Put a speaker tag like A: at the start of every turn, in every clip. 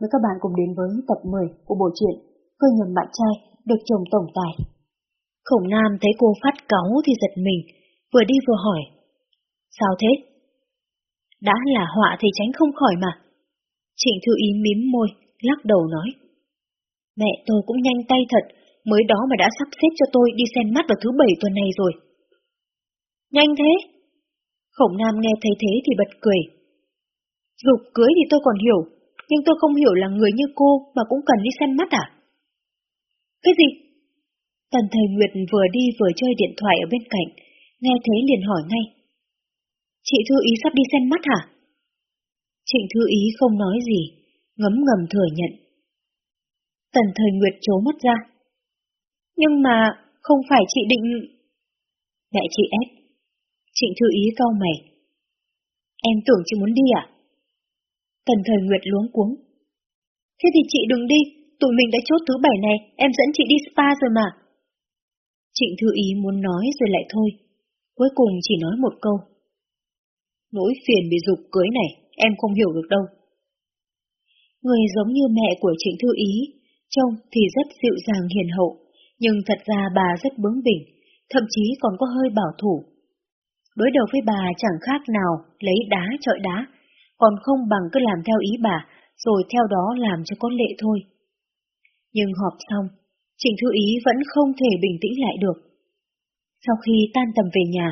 A: mời các bạn cùng đến với tập 10 của bộ truyện Cơ nhầm bạn trai được chồng tổng tài. Khổng Nam thấy cô phát cáu thì giật mình, vừa đi vừa hỏi. Sao thế? Đã là họa thì tránh không khỏi mà. Trịnh Thư Ý mím môi, lắc đầu nói. Mẹ tôi cũng nhanh tay thật, mới đó mà đã sắp xếp cho tôi đi xem mắt vào thứ bảy tuần này rồi. Nhanh thế? Khổng Nam nghe thấy thế thì bật cười. Dục cưới thì tôi còn hiểu, nhưng tôi không hiểu là người như cô mà cũng cần đi xem mắt à? Cái gì? Tần Thời Nguyệt vừa đi vừa chơi điện thoại ở bên cạnh, nghe thế liền hỏi ngay. Chị Thư Ý sắp đi xem mắt hả? Trịnh Thư Ý không nói gì, ngấm ngầm thừa nhận. Tần Thời Nguyệt chố mắt ra. Nhưng mà không phải chị định... Mẹ chị ép. Trịnh Thư Ý cau mày. Em tưởng chị muốn đi à? Tần Thời Nguyệt luống cuống. Thế thì chị đừng đi, tụi mình đã chốt thứ bảy này, em dẫn chị đi spa rồi mà. Trịnh Thư Ý muốn nói rồi lại thôi, cuối cùng chỉ nói một câu. Nỗi phiền bị dục cưới này, em không hiểu được đâu. Người giống như mẹ của Trịnh Thư Ý, trông thì rất dịu dàng hiền hậu, nhưng thật ra bà rất bướng bỉnh, thậm chí còn có hơi bảo thủ. Đối đầu với bà chẳng khác nào lấy đá trọi đá, còn không bằng cứ làm theo ý bà, rồi theo đó làm cho có lệ thôi. Nhưng họp xong, Trịnh Thư Ý vẫn không thể bình tĩnh lại được. Sau khi tan tầm về nhà,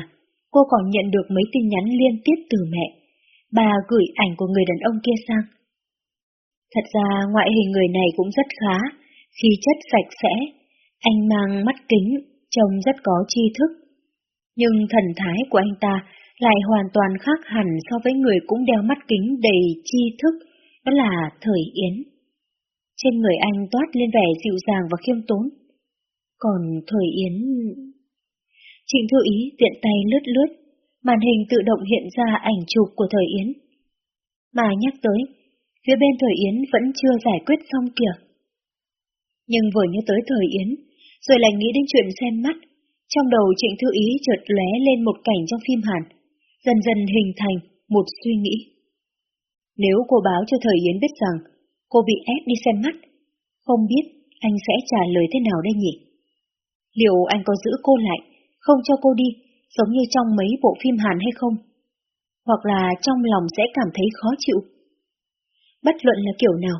A: cô còn nhận được mấy tin nhắn liên tiếp từ mẹ. Bà gửi ảnh của người đàn ông kia sang. Thật ra ngoại hình người này cũng rất khá, khí chất sạch sẽ, anh mang mắt kính, trông rất có tri thức. Nhưng thần thái của anh ta lại hoàn toàn khác hẳn so với người cũng đeo mắt kính đầy tri thức, đó là Thời Yến. Trên người anh toát lên vẻ dịu dàng và khiêm tốn. Còn Thời Yến... Trịnh Thư Ý tiện tay lướt lướt, màn hình tự động hiện ra ảnh chụp của Thời Yến. Mà nhắc tới, phía bên Thời Yến vẫn chưa giải quyết xong kìa. Nhưng vừa nhớ tới Thời Yến, rồi lại nghĩ đến chuyện xem mắt, trong đầu Trịnh Thư Ý chợt lóe lên một cảnh trong phim Hàn dần dần hình thành một suy nghĩ. Nếu cô báo cho Thời Yến biết rằng cô bị ép đi xem mắt, không biết anh sẽ trả lời thế nào đây nhỉ? Liệu anh có giữ cô lại, không cho cô đi, giống như trong mấy bộ phim Hàn hay không? Hoặc là trong lòng sẽ cảm thấy khó chịu? Bất luận là kiểu nào,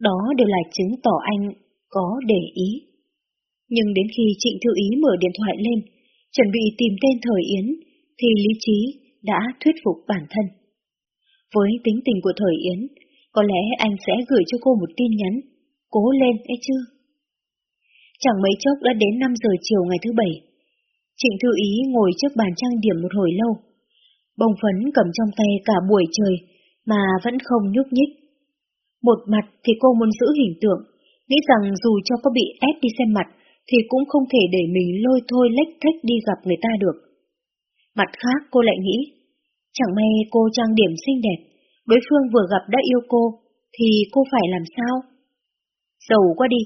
A: đó đều là chứng tỏ anh có để ý. Nhưng đến khi Trịnh Thư Ý mở điện thoại lên, chuẩn bị tìm tên Thời Yến, thì lý trí đã thuyết phục bản thân. Với tính tình của Thời Yến, có lẽ anh sẽ gửi cho cô một tin nhắn, cố lên ấy chứ. Chẳng mấy chốc đã đến 5 giờ chiều ngày thứ bảy. Trịnh Thư Ý ngồi trước bàn trang điểm một hồi lâu. Bông phấn cầm trong tay cả buổi trời mà vẫn không nhúc nhích. Một mặt thì cô muốn giữ hình tượng, nghĩ rằng dù cho có bị ép đi xem mặt thì cũng không thể để mình lôi thôi lách thách đi gặp người ta được. Mặt khác cô lại nghĩ, chẳng may cô trang điểm xinh đẹp, đối phương vừa gặp đã yêu cô, thì cô phải làm sao? Giàu quá đi.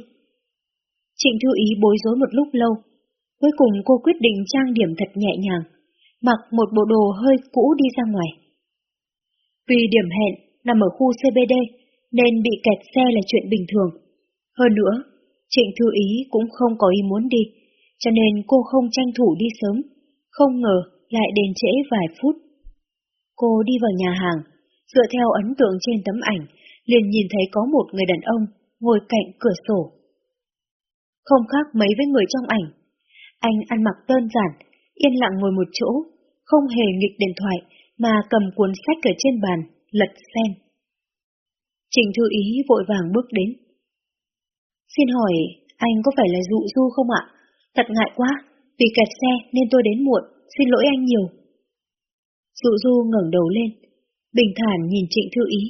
A: Trịnh Thư Ý bối rối một lúc lâu, cuối cùng cô quyết định trang điểm thật nhẹ nhàng, mặc một bộ đồ hơi cũ đi ra ngoài. Vì điểm hẹn nằm ở khu CBD nên bị kẹt xe là chuyện bình thường. Hơn nữa, Trịnh Thư Ý cũng không có ý muốn đi, cho nên cô không tranh thủ đi sớm, không ngờ lại đến trễ vài phút. Cô đi vào nhà hàng, dựa theo ấn tượng trên tấm ảnh, liền nhìn thấy có một người đàn ông ngồi cạnh cửa sổ. Không khác mấy với người trong ảnh, anh ăn mặc đơn giản, yên lặng ngồi một chỗ, không hề nghịch điện thoại mà cầm cuốn sách ở trên bàn, lật xem. Trình Thư Ý vội vàng bước đến. Xin hỏi, anh có phải là dụ du không ạ? Thật ngại quá, vì kẹt xe nên tôi đến muộn xin lỗi anh nhiều. Dụ du ngẩng đầu lên, bình thản nhìn Trịnh Thư Ý.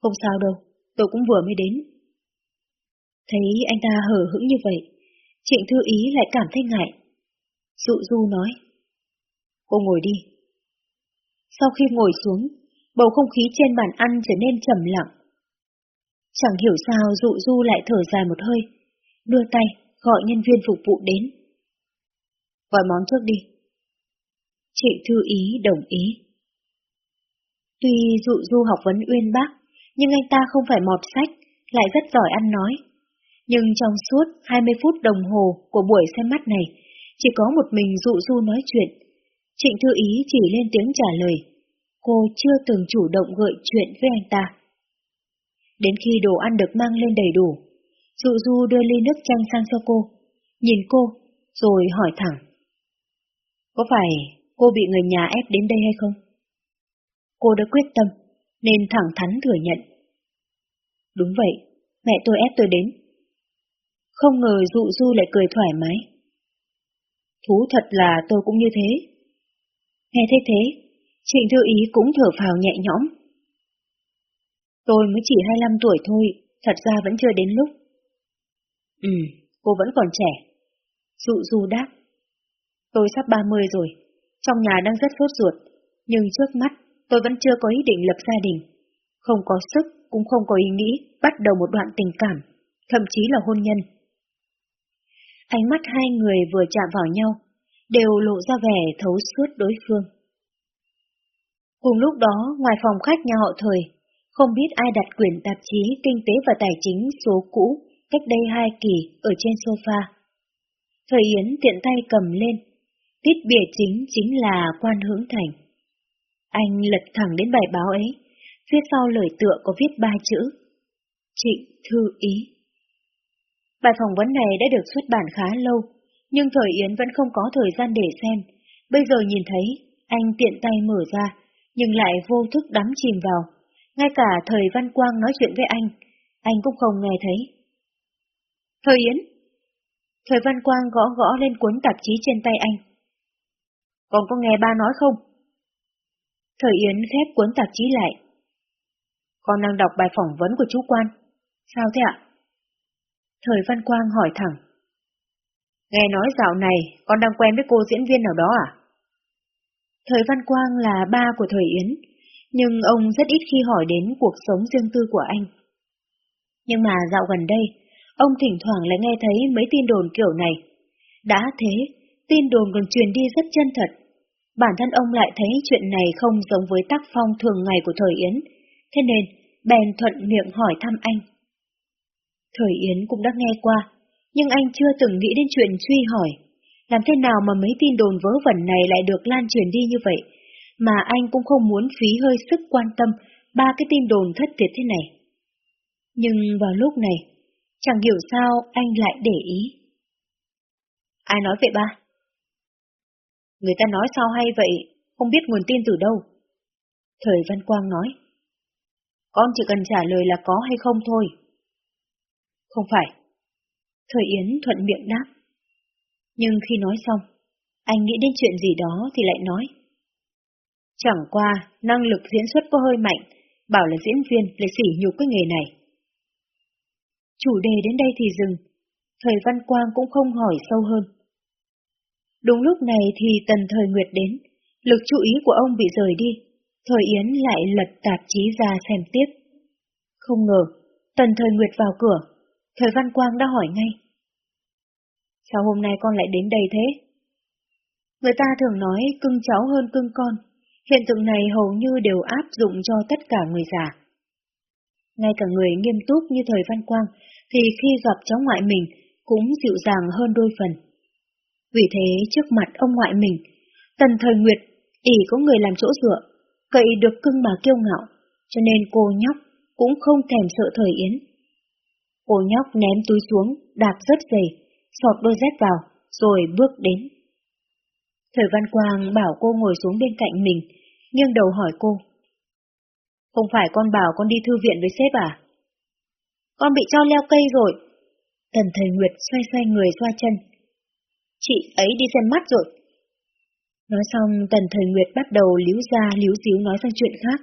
A: Không sao đâu, tôi cũng vừa mới đến. Thấy anh ta hở hững như vậy, Trịnh Thư Ý lại cảm thấy ngại. Dụ du nói. Cô ngồi đi. Sau khi ngồi xuống, bầu không khí trên bàn ăn trở nên trầm lặng. Chẳng hiểu sao dụ du lại thở dài một hơi, đưa tay gọi nhân viên phục vụ đến. Gọi món trước đi. Chị Thư Ý đồng ý. Tuy dụ du học vấn uyên bác, nhưng anh ta không phải mọt sách, lại rất giỏi ăn nói. Nhưng trong suốt 20 phút đồng hồ của buổi xem mắt này, chỉ có một mình dụ du nói chuyện. Trịnh Thư Ý chỉ lên tiếng trả lời. Cô chưa từng chủ động gợi chuyện với anh ta. Đến khi đồ ăn được mang lên đầy đủ, dụ du đưa ly nước chanh sang cho cô, nhìn cô, rồi hỏi thẳng. Có phải cô bị người nhà ép đến đây hay không? Cô đã quyết tâm, nên thẳng thắn thừa nhận. Đúng vậy, mẹ tôi ép tôi đến. Không ngờ dụ du lại cười thoải mái. Thú thật là tôi cũng như thế. Nghe thế thế, Trịnh Thư Ý cũng thở phào nhẹ nhõm. Tôi mới chỉ 25 tuổi thôi, thật ra vẫn chưa đến lúc. Ừ, cô vẫn còn trẻ. Dụ du đáp. Tôi sắp 30 rồi, trong nhà đang rất sốt ruột, nhưng trước mắt tôi vẫn chưa có ý định lập gia đình. Không có sức, cũng không có ý nghĩ bắt đầu một đoạn tình cảm, thậm chí là hôn nhân. Ánh mắt hai người vừa chạm vào nhau, đều lộ ra vẻ thấu suốt đối phương. Cùng lúc đó, ngoài phòng khách nhà họ thời, không biết ai đặt quyển tạp chí Kinh tế và Tài chính số cũ cách đây hai kỳ ở trên sofa. Thời Yến tiện tay cầm lên, tiết bìa chính chính là quan hướng thành. Anh lật thẳng đến bài báo ấy, phía sau lời tựa có viết ba chữ. Trịnh Thư Ý. Bài phỏng vấn này đã được xuất bản khá lâu, nhưng Thời Yến vẫn không có thời gian để xem. Bây giờ nhìn thấy, anh tiện tay mở ra, nhưng lại vô thức đắm chìm vào. Ngay cả Thời Văn Quang nói chuyện với anh, anh cũng không nghe thấy. Thời Yến. Thời Văn Quang gõ gõ lên cuốn tạp chí trên tay anh. Còn có nghe ba nói không? Thời Yến khép cuốn tạp chí lại. Con đang đọc bài phỏng vấn của chú Quan. Sao thế ạ? Thời Văn Quang hỏi thẳng. Nghe nói dạo này con đang quen với cô diễn viên nào đó à? Thời Văn Quang là ba của Thời Yến, nhưng ông rất ít khi hỏi đến cuộc sống riêng tư của anh. Nhưng mà dạo gần đây, ông thỉnh thoảng lại nghe thấy mấy tin đồn kiểu này. Đã thế, tin đồn còn truyền đi rất chân thật. Bản thân ông lại thấy chuyện này không giống với tác phong thường ngày của Thời Yến, thế nên bèn thuận miệng hỏi thăm anh. Thời Yến cũng đã nghe qua, nhưng anh chưa từng nghĩ đến chuyện truy hỏi. Làm thế nào mà mấy tin đồn vớ vẩn này lại được lan truyền đi như vậy, mà anh cũng không muốn phí hơi sức quan tâm ba cái tin đồn thất thiệt thế này. Nhưng vào lúc này, chẳng hiểu sao anh lại để ý. Ai nói vậy ba? Người ta nói sao hay vậy, không biết nguồn tin từ đâu. Thời Văn Quang nói. Con chỉ cần trả lời là có hay không thôi. Không phải. Thời Yến thuận miệng đáp. Nhưng khi nói xong, anh nghĩ đến chuyện gì đó thì lại nói. Chẳng qua, năng lực diễn xuất có hơi mạnh, bảo là diễn viên lại sỉ nhục cái nghề này. Chủ đề đến đây thì dừng, thời Văn Quang cũng không hỏi sâu hơn. Đúng lúc này thì tần thời Nguyệt đến, lực chú ý của ông bị rời đi, thời Yến lại lật tạp chí ra xem tiếp. Không ngờ, tần thời Nguyệt vào cửa, thời Văn Quang đã hỏi ngay. Sao hôm nay con lại đến đây thế? Người ta thường nói cưng cháu hơn cưng con, hiện tượng này hầu như đều áp dụng cho tất cả người già. Ngay cả người nghiêm túc như thời Văn Quang, thì khi gặp cháu ngoại mình cũng dịu dàng hơn đôi phần. Vì thế trước mặt ông ngoại mình, tần thời Nguyệt ỉ có người làm chỗ dựa, cậy được cưng mà kiêu ngạo, cho nên cô nhóc cũng không thèm sợ thời Yến. Cô nhóc ném túi xuống, đạp rất dày, sọt đôi dép vào, rồi bước đến. Thời Văn Quang bảo cô ngồi xuống bên cạnh mình, nghiêng đầu hỏi cô. Không phải con bảo con đi thư viện với sếp à? Con bị cho leo cây rồi. Tần Thời Nguyệt xoay xoay người xoa chân. Chị ấy đi xem mắt rồi. Nói xong Tần Thời Nguyệt bắt đầu líu ra líu díu nói sang chuyện khác.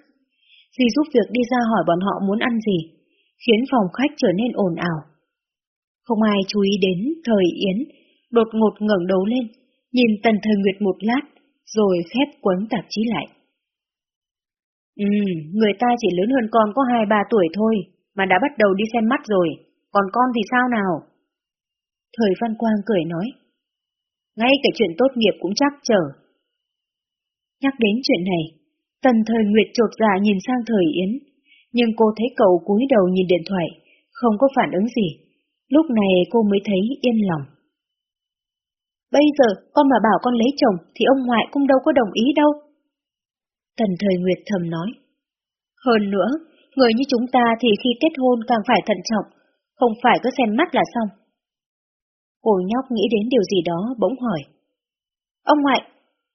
A: Dì giúp việc đi ra hỏi bọn họ muốn ăn gì, khiến phòng khách trở nên ồn ào. Không ai chú ý đến Thời Yến, đột ngột ngẩng đầu lên, nhìn Tần Thời Nguyệt một lát, rồi khép quấn tạp chí lại. Ừ, người ta chỉ lớn hơn con có hai ba tuổi thôi, mà đã bắt đầu đi xem mắt rồi, còn con thì sao nào? Thời Văn Quang cười nói. Ngay cả chuyện tốt nghiệp cũng chắc chở. Nhắc đến chuyện này, tần thời Nguyệt trột dạ nhìn sang thời Yến, nhưng cô thấy cậu cúi đầu nhìn điện thoại, không có phản ứng gì. Lúc này cô mới thấy yên lòng. Bây giờ con mà bảo con lấy chồng thì ông ngoại cũng đâu có đồng ý đâu. Tần thời Nguyệt thầm nói. Hơn nữa, người như chúng ta thì khi kết hôn càng phải thận trọng, không phải cứ xem mắt là xong. Cô nhóc nghĩ đến điều gì đó bỗng hỏi. Ông ngoại,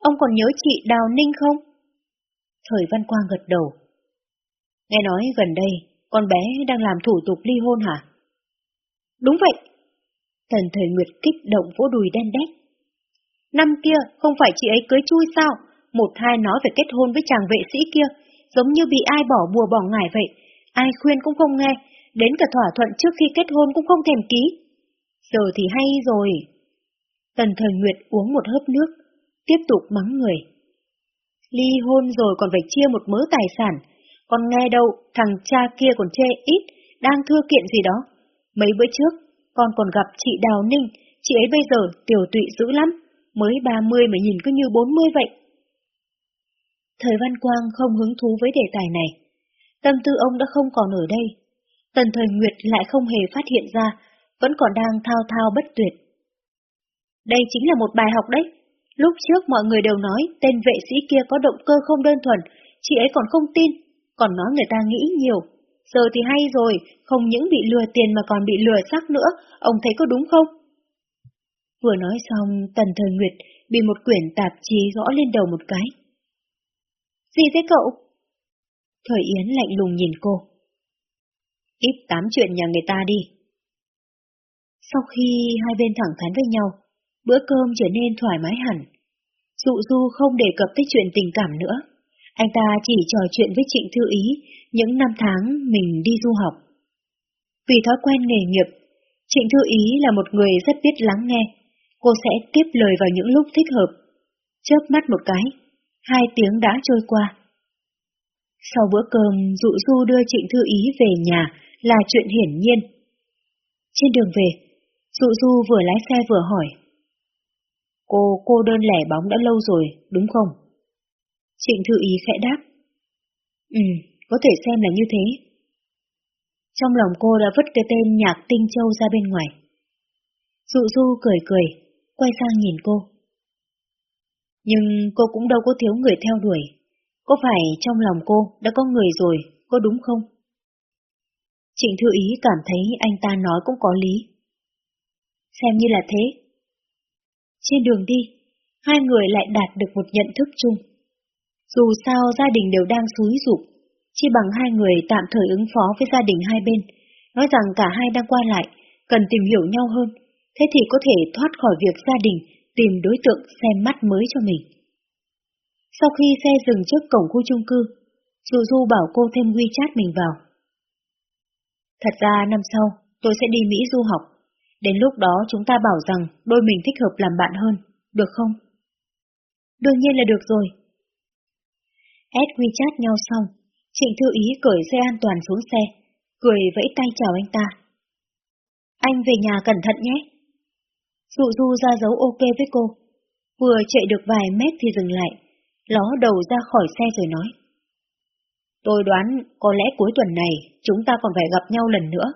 A: ông còn nhớ chị Đào Ninh không? Thời Văn Quang gật đầu. Nghe nói gần đây, con bé đang làm thủ tục ly hôn hả? Đúng vậy. Tần Thời Nguyệt kích động vỗ đùi đen đét. Năm kia, không phải chị ấy cưới chui sao? Một hai nói về kết hôn với chàng vệ sĩ kia, giống như bị ai bỏ bùa bỏ ngải vậy. Ai khuyên cũng không nghe, đến cả thỏa thuận trước khi kết hôn cũng không thèm ký. Giờ thì hay rồi. Tần Thời Nguyệt uống một hớp nước, tiếp tục mắng người. Ly hôn rồi còn phải chia một mớ tài sản, còn nghe đâu thằng cha kia còn chê ít, đang thưa kiện gì đó. Mấy bữa trước, con còn gặp chị Đào Ninh, chị ấy bây giờ tiểu tụy dữ lắm, mới 30 mà nhìn cứ như 40 vậy. Thời Văn Quang không hứng thú với đề tài này. Tâm tư ông đã không còn ở đây. Tần Thời Nguyệt lại không hề phát hiện ra, vẫn còn đang thao thao bất tuyệt. Đây chính là một bài học đấy. Lúc trước mọi người đều nói tên vệ sĩ kia có động cơ không đơn thuần, chị ấy còn không tin, còn nói người ta nghĩ nhiều. Giờ thì hay rồi, không những bị lừa tiền mà còn bị lừa xác nữa, ông thấy có đúng không? Vừa nói xong, Tần Thời Nguyệt bị một quyển tạp chí gõ lên đầu một cái. Gì thế cậu? Thời Yến lạnh lùng nhìn cô. Ít tám chuyện nhà người ta đi. Sau khi hai bên thẳng thắn với nhau, bữa cơm trở nên thoải mái hẳn. Dụ Du không đề cập tới chuyện tình cảm nữa. Anh ta chỉ trò chuyện với Trịnh Thư Ý những năm tháng mình đi du học. Vì thói quen nghề nghiệp, Trịnh Thư Ý là một người rất biết lắng nghe. Cô sẽ tiếp lời vào những lúc thích hợp. Chớp mắt một cái, hai tiếng đã trôi qua. Sau bữa cơm, Dụ Du đưa Trịnh Thư Ý về nhà là chuyện hiển nhiên. Trên đường về, Dụ Du vừa lái xe vừa hỏi. Cô cô đơn lẻ bóng đã lâu rồi, đúng không? Trịnh Thư Ý khẽ đáp. Ừ, có thể xem là như thế. Trong lòng cô đã vứt cái tên Nhạc Tinh Châu ra bên ngoài. Dụ Du cười cười, quay sang nhìn cô. Nhưng cô cũng đâu có thiếu người theo đuổi. Có phải trong lòng cô đã có người rồi, có đúng không? Trịnh Thư Ý cảm thấy anh ta nói cũng có lý. Xem như là thế. Trên đường đi, hai người lại đạt được một nhận thức chung. Dù sao gia đình đều đang xúi rụt, chỉ bằng hai người tạm thời ứng phó với gia đình hai bên, nói rằng cả hai đang qua lại, cần tìm hiểu nhau hơn, thế thì có thể thoát khỏi việc gia đình tìm đối tượng xem mắt mới cho mình. Sau khi xe dừng trước cổng khu chung cư, Dù Du bảo cô thêm WeChat mình vào. Thật ra năm sau, tôi sẽ đi Mỹ du học. Đến lúc đó chúng ta bảo rằng đôi mình thích hợp làm bạn hơn, được không? Đương nhiên là được rồi. Ed WeChat nhau xong, Trịnh Thư Ý cởi xe an toàn xuống xe, cười vẫy tay chào anh ta. Anh về nhà cẩn thận nhé. Dụ Du ra dấu ok với cô. Vừa chạy được vài mét thì dừng lại, ló đầu ra khỏi xe rồi nói. Tôi đoán có lẽ cuối tuần này chúng ta còn phải gặp nhau lần nữa.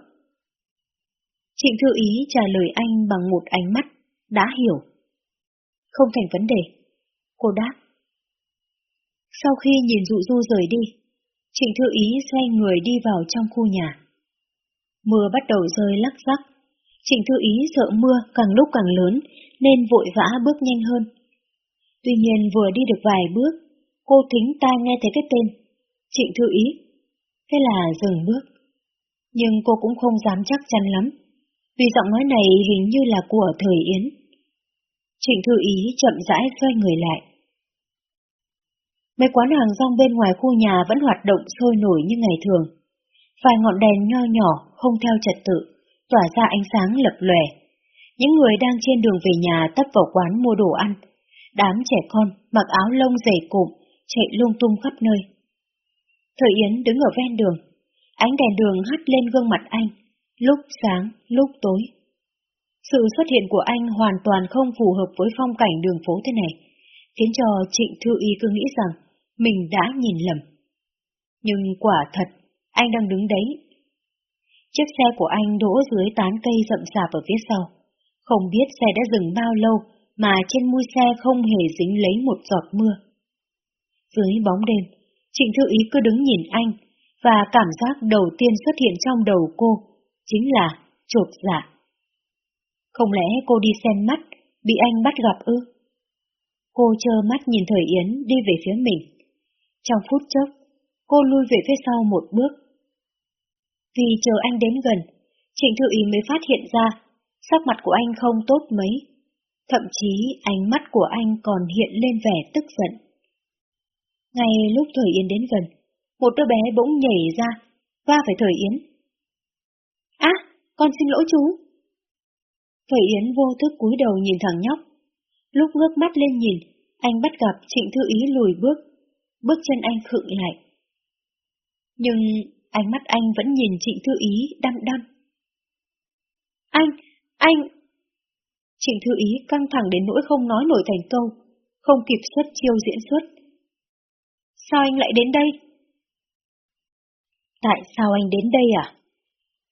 A: Trịnh Thư Ý trả lời anh bằng một ánh mắt, đã hiểu. Không thành vấn đề. Cô đáp. Sau khi nhìn dụ du rời đi, Trịnh Thư Ý xoay người đi vào trong khu nhà. Mưa bắt đầu rơi lắc rắc. Trịnh Thư Ý sợ mưa càng lúc càng lớn nên vội vã bước nhanh hơn. Tuy nhiên vừa đi được vài bước, cô thính tai nghe thấy cái tên Trịnh Thư Ý. Thế là dừng bước. Nhưng cô cũng không dám chắc chắn lắm, vì giọng nói này hình như là của thời Yến. Trịnh Thư Ý chậm rãi xoay người lại. Mấy quán hàng rong bên ngoài khu nhà vẫn hoạt động sôi nổi như ngày thường. Vài ngọn đèn nho nhỏ không theo trật tự, tỏa ra ánh sáng lập lòe. Những người đang trên đường về nhà tấp vào quán mua đồ ăn. Đám trẻ con mặc áo lông dày cụm, chạy lung tung khắp nơi. Thời Yến đứng ở ven đường, ánh đèn đường hắt lên gương mặt anh, lúc sáng, lúc tối. Sự xuất hiện của anh hoàn toàn không phù hợp với phong cảnh đường phố thế này, khiến cho Trịnh Thư Y cứ nghĩ rằng mình đã nhìn lầm. Nhưng quả thật, anh đang đứng đấy. Chiếc xe của anh đỗ dưới tán cây rậm rạp ở phía sau. Không biết xe đã dừng bao lâu mà trên mui xe không hề dính lấy một giọt mưa. Dưới bóng đêm, Trịnh Thư Ý cứ đứng nhìn anh, và cảm giác đầu tiên xuất hiện trong đầu cô chính là chột dạ. Không lẽ cô đi xem mắt, bị anh bắt gặp ư? Cô chơ mắt nhìn Thời Yến đi về phía mình. Trong phút chốc, cô lui về phía sau một bước. Vì chờ anh đến gần, Trịnh Thư Ý mới phát hiện ra sắc mặt của anh không tốt mấy. Thậm chí ánh mắt của anh còn hiện lên vẻ tức giận. Ngay lúc Thời Yến đến gần, một đứa bé bỗng nhảy ra, va phải Thời Yến. Con xin lỗi chú. Phẩy Yến vô thức cúi đầu nhìn thằng nhóc. Lúc ngước mắt lên nhìn, anh bắt gặp Trịnh Thư Ý lùi bước, bước chân anh khựng lại. Nhưng ánh mắt anh vẫn nhìn Trịnh Thư Ý đăm đăm. Anh, anh... Trịnh Thư Ý căng thẳng đến nỗi không nói nổi thành câu, không kịp xuất chiêu diễn xuất. Sao anh lại đến đây? Tại sao anh đến đây à?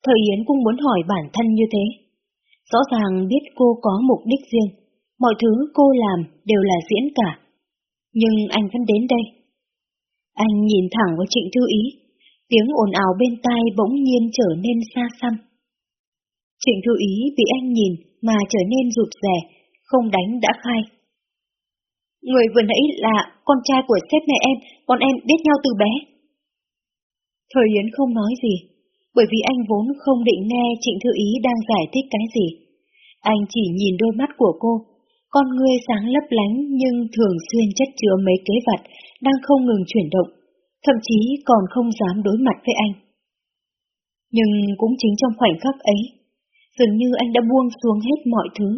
A: Thời Yến cũng muốn hỏi bản thân như thế. Rõ ràng biết cô có mục đích riêng, mọi thứ cô làm đều là diễn cả. Nhưng anh vẫn đến đây. Anh nhìn thẳng vào Trịnh Thư Ý, tiếng ồn ào bên tai bỗng nhiên trở nên xa xăm. Trịnh Thư Ý bị anh nhìn mà trở nên rụt rè, không đánh đã khai. Người vừa nãy là con trai của sếp mẹ em, bọn em biết nhau từ bé. Thời Yến không nói gì, bởi vì anh vốn không định nghe Trịnh Thư Ý đang giải thích cái gì. Anh chỉ nhìn đôi mắt của cô, con ngươi sáng lấp lánh nhưng thường xuyên chất chứa mấy kế vật đang không ngừng chuyển động, thậm chí còn không dám đối mặt với anh. Nhưng cũng chính trong khoảnh khắc ấy, dường như anh đã buông xuống hết mọi thứ.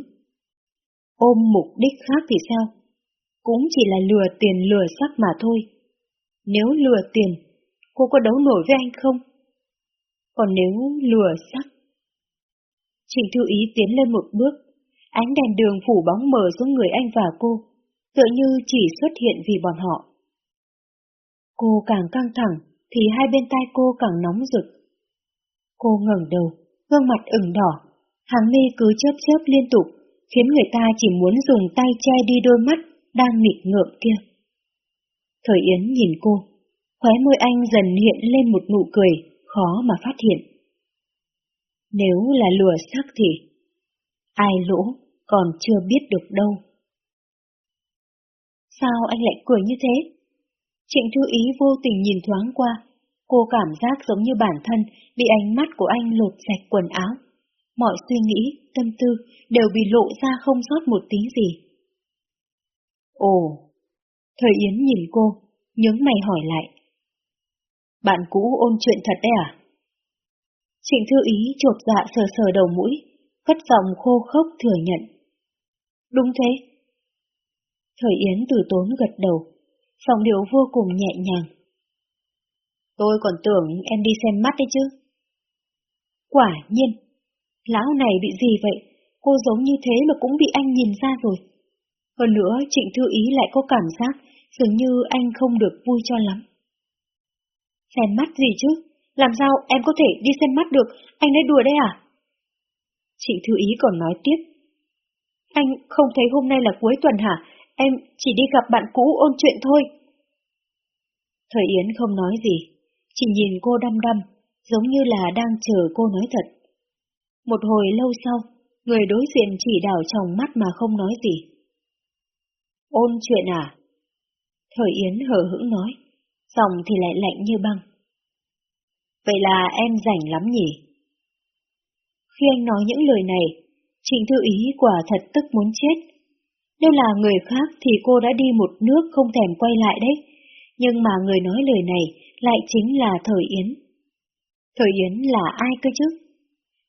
A: Ôm mục đích khác thì sao? Cũng chỉ là lừa tiền lừa sắc mà thôi. Nếu lừa tiền, cô có đấu nổi với anh không? Còn nếu lừa sắc? Trịnh Thư Ý tiến lên một bước, ánh đèn đường phủ bóng mờ xuống người anh và cô, tựa như chỉ xuất hiện vì bọn họ. Cô càng căng thẳng, thì hai bên tai cô càng nóng rực. Cô ngẩng đầu, gương mặt ửng đỏ, hàng mi cứ chớp chớp liên tục, khiến người ta chỉ muốn dùng tay che đi đôi mắt đang nghịch ngợm kia. Thời Yến nhìn cô, khóe môi anh dần hiện lên một nụ cười, khó mà phát hiện. Nếu là lùa xác thì, ai lỗ còn chưa biết được đâu. Sao anh lại cười như thế? Trịnh Thư Ý vô tình nhìn thoáng qua, cô cảm giác giống như bản thân bị ánh mắt của anh lột sạch quần áo. Mọi suy nghĩ, tâm tư đều bị lộ ra không sót một tí gì. Ồ, thời Yến nhìn cô, nhướng mày hỏi lại. Bạn cũ ôn chuyện thật đấy à? Trịnh Thư Ý chột dạ sờ sờ đầu mũi, cất giọng khô khốc thừa nhận. Đúng thế. Thời Yến từ tốn gật đầu, giọng điệu vô cùng nhẹ nhàng. Tôi còn tưởng em đi xem mắt đấy chứ. Quả nhiên, lão này bị gì vậy? Cô giống như thế mà cũng bị anh nhìn ra rồi. Hơn nữa, Trịnh Thư Ý lại có cảm giác dường như anh không được vui cho lắm. Xem mắt gì chứ? Làm sao em có thể đi xem mắt được? Anh nói đùa đấy à? Chị Thư Ý còn nói tiếp. Anh không thấy hôm nay là cuối tuần hả? Em chỉ đi gặp bạn cũ ôn chuyện thôi. Thời Yến không nói gì, chỉ nhìn cô đăm đăm, giống như là đang chờ cô nói thật. Một hồi lâu sau, người đối diện chỉ đảo trong mắt mà không nói gì. Ôn chuyện à? Thời Yến hờ hững nói giọng thì lại lạnh như băng. Vậy là em rảnh lắm nhỉ? Khi anh nói những lời này, Trịnh Thư Ý quả thật tức muốn chết. Nếu là người khác thì cô đã đi một nước không thèm quay lại đấy, nhưng mà người nói lời này lại chính là Thời Yến. Thời Yến là ai cơ chứ?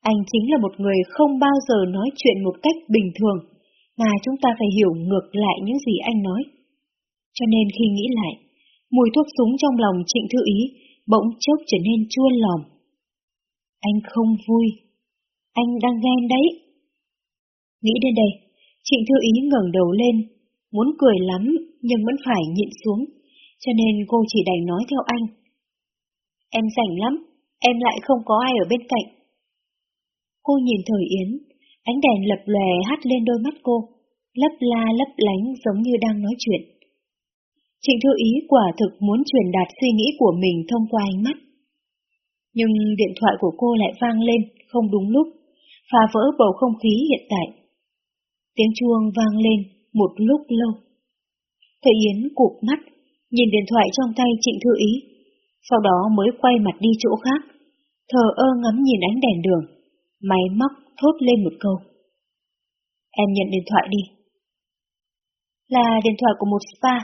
A: Anh chính là một người không bao giờ nói chuyện một cách bình thường, mà chúng ta phải hiểu ngược lại những gì anh nói. Cho nên khi nghĩ lại, mùi thuốc súng trong lòng Trịnh Thư Ý bỗng chốc trở nên chua lòng. Anh không vui, anh đang ghen đấy. Nghĩ đến đây, Trịnh Thư Ý ngẩng đầu lên, muốn cười lắm nhưng vẫn phải nhịn xuống, cho nên cô chỉ đành nói theo anh. Em rảnh lắm, em lại không có ai ở bên cạnh. Cô nhìn Thời Yến, ánh đèn lập lòe hắt lên đôi mắt cô, lấp la lấp lánh giống như đang nói chuyện. Trịnh Thư Ý quả thực muốn truyền đạt suy nghĩ của mình thông qua ánh mắt. Nhưng điện thoại của cô lại vang lên, không đúng lúc, phá vỡ bầu không khí hiện tại. Tiếng chuông vang lên một lúc lâu. Thầy Yến cụp mắt, nhìn điện thoại trong tay Trịnh Thư Ý, sau đó mới quay mặt đi chỗ khác, thờ ơ ngắm nhìn ánh đèn đường, máy móc thốt lên một câu. Em nhận điện thoại đi. Là điện thoại của một spa,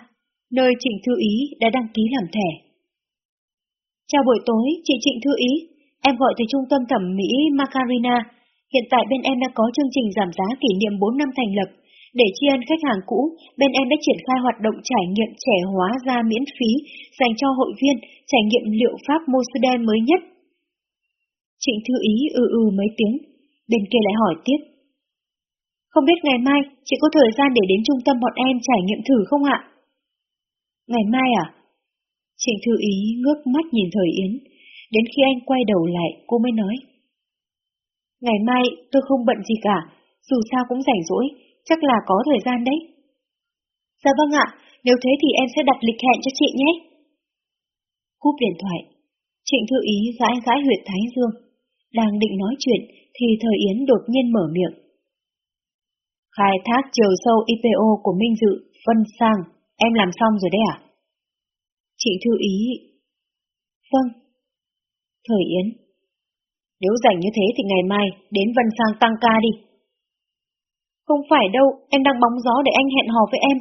A: nơi Trịnh Thư Ý đã đăng ký làm thẻ. Chào buổi tối, chị Trịnh Thư Ý, em gọi từ trung tâm thẩm mỹ Macarina. Hiện tại bên em đã có chương trình giảm giá kỷ niệm 4 năm thành lập. Để tri ân khách hàng cũ, bên em đã triển khai hoạt động trải nghiệm trẻ hóa da miễn phí dành cho hội viên trải nghiệm liệu pháp Mosudan mới nhất. Trịnh Thư Ý ư ư mấy tiếng, bên kia lại hỏi tiếp. Không biết ngày mai chị có thời gian để đến trung tâm bọn em trải nghiệm thử không ạ? Ngày mai à? Trịnh Thư Ý ngước mắt nhìn Thời Yến, đến khi anh quay đầu lại cô mới nói. Ngày mai tôi không bận gì cả, dù sao cũng rảnh rỗi, chắc là có thời gian đấy. Dạ vâng ạ, nếu thế thì em sẽ đặt lịch hẹn cho chị nhé. Cúp điện thoại, Trịnh Thư Ý gãi gãi huyệt Thái Dương, đang định nói chuyện thì Thời Yến đột nhiên mở miệng. Khai thác chiều sâu IPO của Minh Dự, Vân Sang, em làm xong rồi đấy à? Chị Thư Ý. Vâng. Thời Yến. Nếu rảnh như thế thì ngày mai đến Vân Sang tăng ca đi. Không phải đâu, em đang bóng gió để anh hẹn hò với em.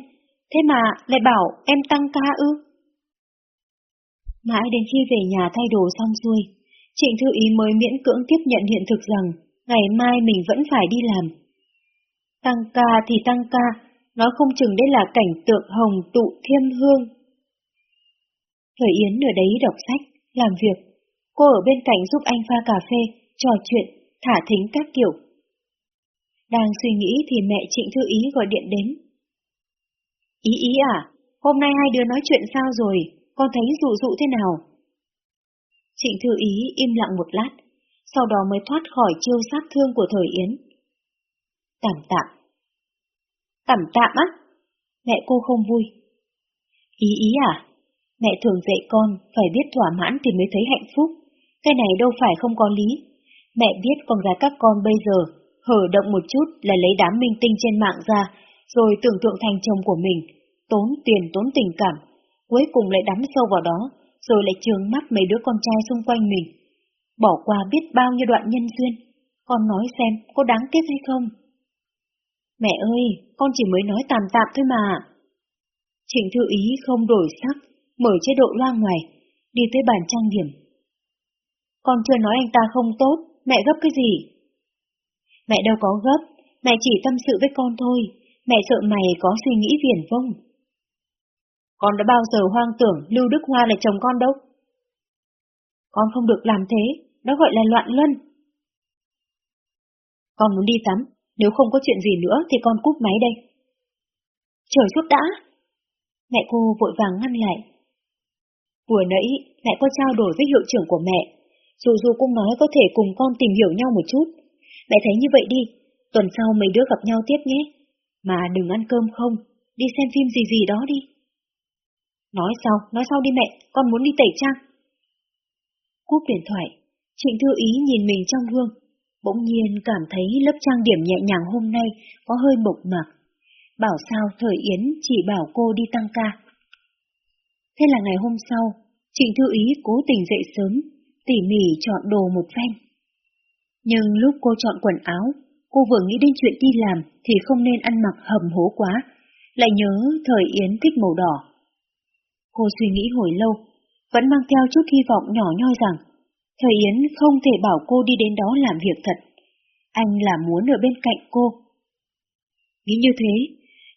A: Thế mà lại bảo em tăng ca ư? Mãi đến khi về nhà thay đồ xong xuôi, Trịnh Thư Ý mới miễn cưỡng tiếp nhận hiện thực rằng ngày mai mình vẫn phải đi làm. Tăng ca thì tăng ca, nói không chừng đây là cảnh tượng hồng tụ thiêm hương. Thời Yến ở đấy đọc sách, làm việc, cô ở bên cạnh giúp anh pha cà phê, trò chuyện, thả thính các kiểu. Đang suy nghĩ thì mẹ Trịnh Thư Ý gọi điện đến. Ý ý à, hôm nay hai đứa nói chuyện sao rồi, con thấy dụ dụ thế nào? Trịnh Thư Ý im lặng một lát, sau đó mới thoát khỏi chiêu sát thương của Thời Yến. Tạm tạm. Tạm tạm á? Mẹ cô không vui. Ý ý à? Mẹ thường dạy con phải biết thỏa mãn thì mới thấy hạnh phúc. Cái này đâu phải không có lý. Mẹ biết con gái các con bây giờ hở động một chút là lấy đám minh tinh trên mạng ra, rồi tưởng tượng thành chồng của mình, tốn tiền tốn tình cảm, cuối cùng lại đắm sâu vào đó, rồi lại trường mắt mấy đứa con trai xung quanh mình. Bỏ qua biết bao nhiêu đoạn nhân duyên, con nói xem có đáng tiếc hay không? Mẹ ơi, con chỉ mới nói tạm tạm thôi mà. Trịnh Thư Ý không đổi sắc, mở chế độ loa ngoài, đi tới bàn trang điểm. Con chưa nói anh ta không tốt, mẹ gấp cái gì? Mẹ đâu có gấp, mẹ chỉ tâm sự với con thôi, mẹ sợ mày có suy nghĩ viển vông. Con đã bao giờ hoang tưởng Lưu Đức Hoa là chồng con đâu? Con không được làm thế, đó gọi là loạn luân. Con muốn đi tắm, nếu không có chuyện gì nữa thì con cúp máy đây. Trời giúp đã! Mẹ cô vội vàng ngăn lại. Vừa nãy, mẹ có trao đổi với hiệu trưởng của mẹ, dù dù cũng nói có thể cùng con tìm hiểu nhau một chút. Mẹ thấy như vậy đi, tuần sau mấy đứa gặp nhau tiếp nhé. Mà đừng ăn cơm không, đi xem phim gì gì đó đi. Nói sau, nói sau đi mẹ, con muốn đi tẩy trang. Cúp điện thoại, Trịnh Thư Ý nhìn mình trong gương, bỗng nhiên cảm thấy lớp trang điểm nhẹ nhàng hôm nay có hơi mộc mạc. Bảo sao thời Yến chỉ bảo cô đi tăng ca. Thế là ngày hôm sau, Trịnh Thư Ý cố tình dậy sớm, tỉ mỉ chọn đồ một phen. Nhưng lúc cô chọn quần áo, cô vừa nghĩ đến chuyện đi làm thì không nên ăn mặc hầm hố quá, lại nhớ thời Yến thích màu đỏ. Cô suy nghĩ hồi lâu, vẫn mang theo chút hy vọng nhỏ nhoi rằng Thời Yến không thể bảo cô đi đến đó làm việc thật. Anh là muốn ở bên cạnh cô. Nghĩ như thế,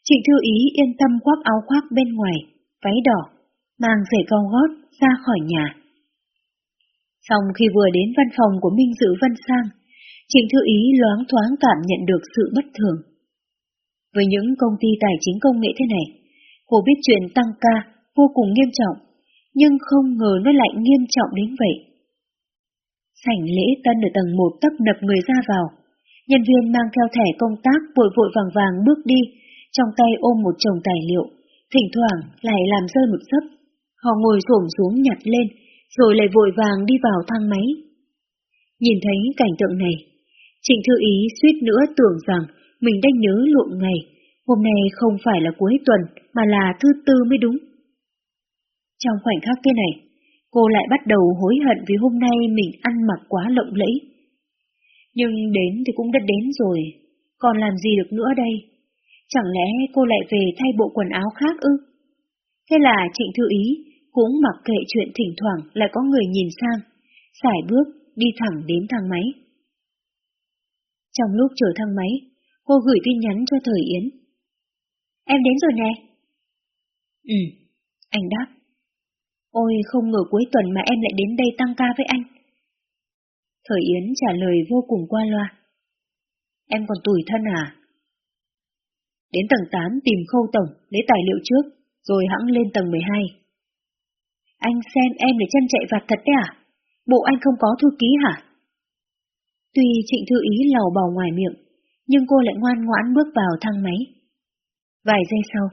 A: Trịnh Thư Ý yên tâm khoác áo khoác bên ngoài, váy đỏ, mang giày cao gót ra khỏi nhà. Xong khi vừa đến văn phòng của Minh Dự Văn Sang, Trịnh Thư Ý loáng thoáng cảm nhận được sự bất thường. Với những công ty tài chính công nghệ thế này, cô biết chuyện tăng ca vô cùng nghiêm trọng, nhưng không ngờ nó lại nghiêm trọng đến vậy. Hành lễ tân ở tầng 1 tấp nập người ra vào. Nhân viên mang theo thẻ công tác vội vội vàng vàng bước đi, trong tay ôm một chồng tài liệu, thỉnh thoảng lại làm rơi một sấp. Họ ngồi xổm xuống nhặt lên, rồi lại vội vàng đi vào thang máy. Nhìn thấy cảnh tượng này, Trịnh Thư Ý suýt nữa tưởng rằng mình đang nhớ lộn ngày, hôm nay không phải là cuối tuần mà là thứ tư mới đúng. Trong khoảnh khắc kia này, cô lại bắt đầu hối hận vì hôm nay mình ăn mặc quá lộng lẫy. Nhưng đến thì cũng đã đến rồi, còn làm gì được nữa đây? Chẳng lẽ cô lại về thay bộ quần áo khác ư? Thế là Trịnh Thư Ý cũng mặc kệ chuyện thỉnh thoảng lại có người nhìn sang, xài bước đi thẳng đến thang máy. Trong lúc chờ thang máy, cô gửi tin nhắn cho Thời Yến. Em đến rồi nè. Ừ, anh đáp. Ôi không ngờ cuối tuần mà em lại đến đây tăng ca với anh. Thời Yến trả lời vô cùng qua loa. Em còn tủi thân à? Đến tầng 8 tìm khâu tổng, lấy tài liệu trước, rồi hãng lên tầng 12. Anh xem em để chân chạy vặt thật đấy à? Bộ anh không có thư ký hả? Tuy Trịnh Thư Ý lầu bầu ngoài miệng, nhưng cô lại ngoan ngoãn bước vào thang máy. Vài giây sau,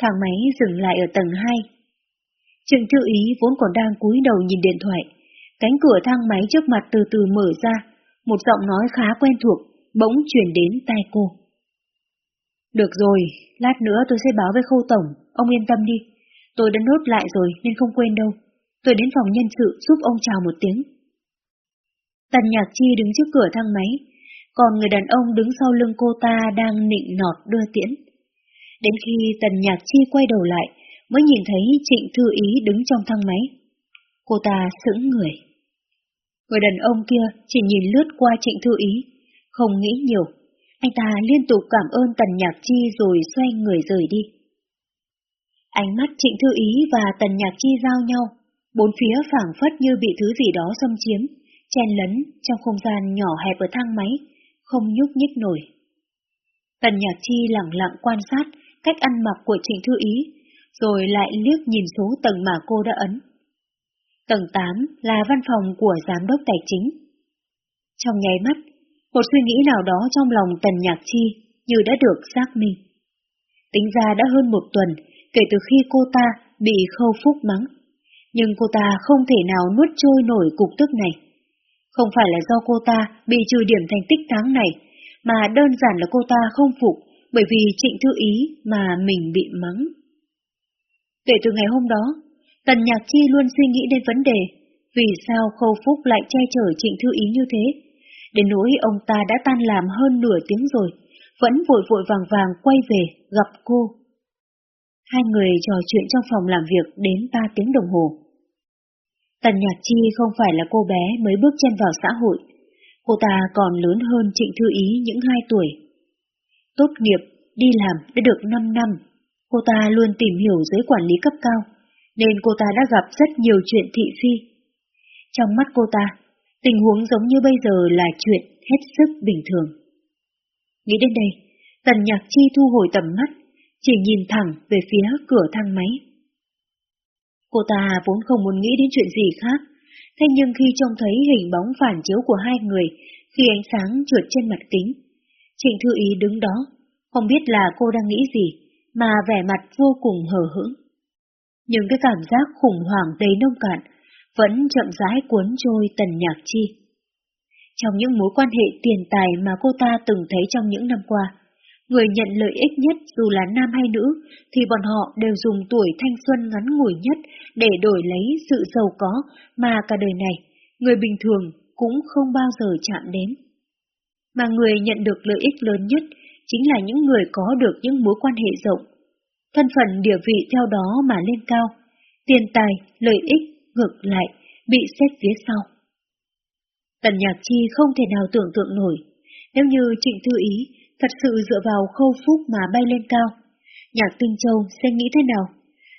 A: thang máy dừng lại ở tầng 2. Trịnh Thư Ý vốn còn đang cúi đầu nhìn điện thoại, cánh cửa thang máy trước mặt từ từ mở ra, một giọng nói khá quen thuộc, bỗng chuyển đến tai cô. Được rồi, lát nữa tôi sẽ báo với khâu tổng, ông yên tâm đi. Tôi đã nốt lại rồi nên không quên đâu. Tôi đến phòng nhân sự giúp ông chào một tiếng. Tần Nhạc Chi đứng trước cửa thang máy, còn người đàn ông đứng sau lưng cô ta đang nịnh nọt đưa tiễn. Đến khi Tần Nhạc Chi quay đầu lại, mới nhìn thấy Trịnh Thư Ý đứng trong thang máy. Cô ta sững người. Người đàn ông kia chỉ nhìn lướt qua Trịnh Thư Ý, không nghĩ nhiều. Anh ta liên tục cảm ơn Tần Nhạc Chi rồi xoay người rời đi. Ánh mắt Trịnh Thư Ý và Tần Nhạc Chi giao nhau, bốn phía phảng phất như bị thứ gì đó xâm chiếm, chen lấn trong không gian nhỏ hẹp ở thang máy, không nhúc nhích nổi. Tần Nhạc Chi lặng lặng quan sát cách ăn mặc của Trịnh Thư Ý, rồi lại liếc nhìn số tầng mà cô đã ấn. Tầng 8 là văn phòng của Giám đốc Tài chính. Trong nháy mắt, một suy nghĩ nào đó trong lòng Tần Nhạc Chi như đã được xác minh. Tính ra đã hơn một tuần kể từ khi cô ta bị khâu phúc mắng, nhưng cô ta không thể nào nuốt trôi nổi cục tức này. Không phải là do cô ta bị trừ điểm thành tích tháng này, mà đơn giản là cô ta không phục bởi vì trịnh thư ý mà mình bị mắng. Kể từ ngày hôm đó, Tần Nhạc Chi luôn suy nghĩ đến vấn đề, vì sao Khâu Phúc lại che chở trịnh thư ý như thế. Đến nỗi ông ta đã tan làm hơn nửa tiếng rồi, vẫn vội vội vàng vàng quay về gặp cô. Hai người trò chuyện trong phòng làm việc đến ba tiếng đồng hồ. Tần Nhạc Chi không phải là cô bé mới bước chân vào xã hội, cô ta còn lớn hơn Trịnh Thư Ý những hai tuổi. Tốt nghiệp, đi làm đã được 5 năm, cô ta luôn tìm hiểu giới quản lý cấp cao, nên cô ta đã gặp rất nhiều chuyện thị phi. Trong mắt cô ta, tình huống giống như bây giờ là chuyện hết sức bình thường. Nghĩ đến đây, Tần Nhạc Chi thu hồi tầm mắt, chỉ nhìn thẳng về phía cửa thang máy. Cô ta vốn không muốn nghĩ đến chuyện gì khác, thế nhưng khi trông thấy hình bóng phản chiếu của hai người khi ánh sáng trượt trên mặt kính, Trịnh Thư Ý đứng đó, không biết là cô đang nghĩ gì, mà vẻ mặt vô cùng hờ hững. Nhưng cái cảm giác khủng hoảng đầy nông cạn vẫn chậm rãi cuốn trôi tần nhạc chi. Trong những mối quan hệ tiền tài mà cô ta từng thấy trong những năm qua, người nhận lợi ích nhất dù là nam hay nữ, thì bọn họ đều dùng tuổi thanh xuân ngắn ngủi nhất để đổi lấy sự giàu có mà cả đời này, người bình thường cũng không bao giờ chạm đến. Mà người nhận được lợi ích lớn nhất chính là những người có được những mối quan hệ rộng. Thân phận địa vị theo đó mà lên cao, tiền tài, lợi ích, ngược lại, bị xét phía sau. Tần Nhạc Chi không thể nào tưởng tượng nổi, nếu như Trịnh Thư Ý thật sự dựa vào khâu phúc mà bay lên cao, Nhạc Tinh Châu sẽ nghĩ thế nào?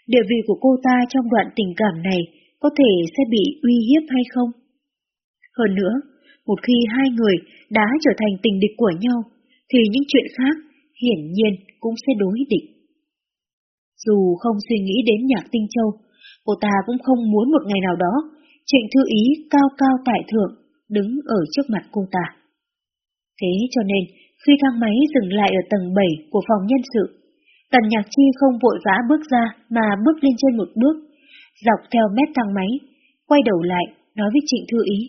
A: Địa vị của cô ta trong đoạn tình cảm này có thể sẽ bị uy hiếp hay không? Hơn nữa, một khi hai người đã trở thành tình địch của nhau, thì những chuyện khác hiển nhiên cũng sẽ đối địch. Dù không suy nghĩ đến Nhạc Tinh Châu, cô ta cũng không muốn một ngày nào đó Trịnh Thư Ý cao cao tại thượng, đứng ở trước mặt cô ta. Thế cho nên, khi thang máy dừng lại ở tầng 7 của phòng nhân sự, Tần Nhạc Chi không vội vã bước ra mà bước lên trên một bước, dọc theo mép thang máy, quay đầu lại, nói với Trịnh Thư Ý.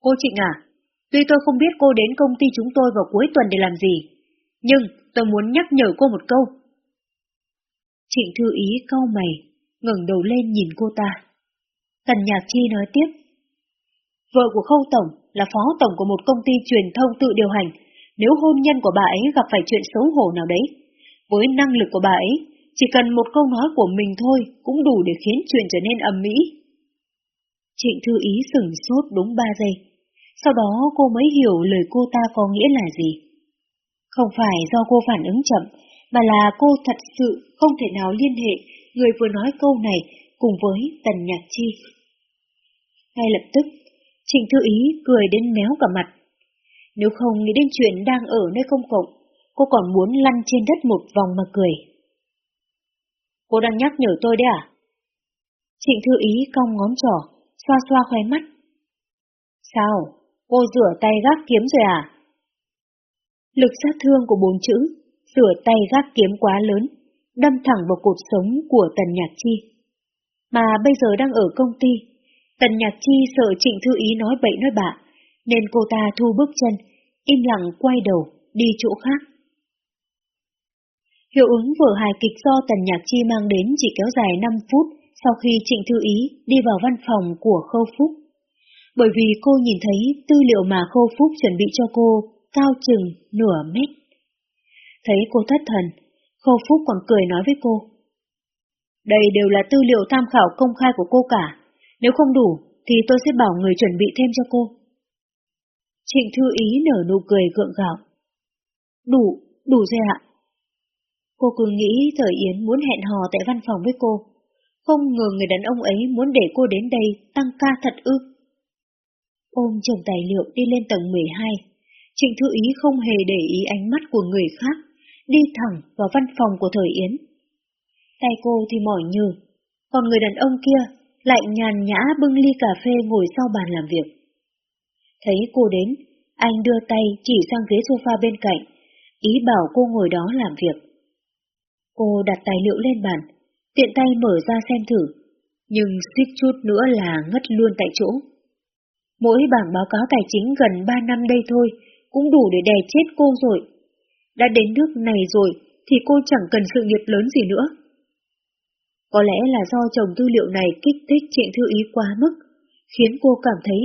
A: Cô Trịnh à, tuy tôi không biết cô đến công ty chúng tôi vào cuối tuần để làm gì, nhưng tôi muốn nhắc nhở cô một câu. Trịnh Thư Ý cau mày, ngẩng đầu lên nhìn cô ta. Tần Nhạc Chi nói tiếp. Vợ của Khâu Tổng là phó tổng của một công ty truyền thông tự điều hành, nếu hôn nhân của bà ấy gặp phải chuyện xấu hổ nào đấy, với năng lực của bà ấy, chỉ cần một câu nói của mình thôi cũng đủ để khiến chuyện trở nên ầm mỹ. Trịnh Thư Ý sửng sốt đúng ba giây, sau đó cô mới hiểu lời cô ta có nghĩa là gì. Không phải do cô phản ứng chậm, mà là cô thật sự không thể nào liên hệ người vừa nói câu này cùng với Tần Nhạc Chi. Ngay lập tức, Trịnh Thư Ý cười đến méo cả mặt. Nếu không nghĩ đến chuyện đang ở nơi công cộng, cô còn muốn lăn trên đất một vòng mà cười. Cô đang nhắc nhở tôi đấy à? Trịnh Thư Ý cong ngón trỏ, xoa xoa khóe mắt. Sao? Cô rửa tay gác kiếm rồi à? Lực sát thương của bốn chữ, rửa tay gác kiếm quá lớn, đâm thẳng vào cột sống của Tần Nhạc Chi. Mà bây giờ đang ở công ty, Tần Nhạc Chi sợ Trịnh Thư Ý nói bậy nói bạ, nên cô ta thu bước chân, im lặng quay đầu, đi chỗ khác. Hiệu ứng vở hài kịch do Tần Nhạc Chi mang đến chỉ kéo dài 5 phút sau khi Trịnh Thư Ý đi vào văn phòng của Khâu Phúc. Bởi vì cô nhìn thấy tư liệu mà Khô Phúc chuẩn bị cho cô cao chừng nửa mét. Thấy cô thất thần, Khô Phúc còn cười nói với cô. Đây đều là tư liệu tham khảo công khai của cô cả, nếu không đủ thì tôi sẽ bảo người chuẩn bị thêm cho cô. Trịnh Thư Ý nở nụ cười gượng gạo. Đủ, đủ rồi ạ. Cô cứ nghĩ Thời Yến muốn hẹn hò tại văn phòng với cô. Không ngờ người đàn ông ấy muốn để cô đến đây tăng ca thật ư. Ôm chồng tài liệu đi lên tầng 12, Trịnh Thư Ý không hề để ý ánh mắt của người khác, đi thẳng vào văn phòng của Thời Yến. Tay cô thì mỏi như, còn người đàn ông kia lại nhàn nhã bưng ly cà phê ngồi sau bàn làm việc. Thấy cô đến, anh đưa tay chỉ sang ghế sofa bên cạnh, ý bảo cô ngồi đó làm việc. Cô đặt tài liệu lên bàn, tiện tay mở ra xem thử, nhưng suýt chút nữa là ngất luôn tại chỗ. Mỗi bảng báo cáo tài chính gần 3 năm đây thôi, cũng đủ để đè chết cô rồi. Đã đến nước này rồi, thì cô chẳng cần sự nghiệp lớn gì nữa. Có lẽ là do chồng tư liệu này kích thích Trịnh Thư Ý quá mức, khiến cô cảm thấy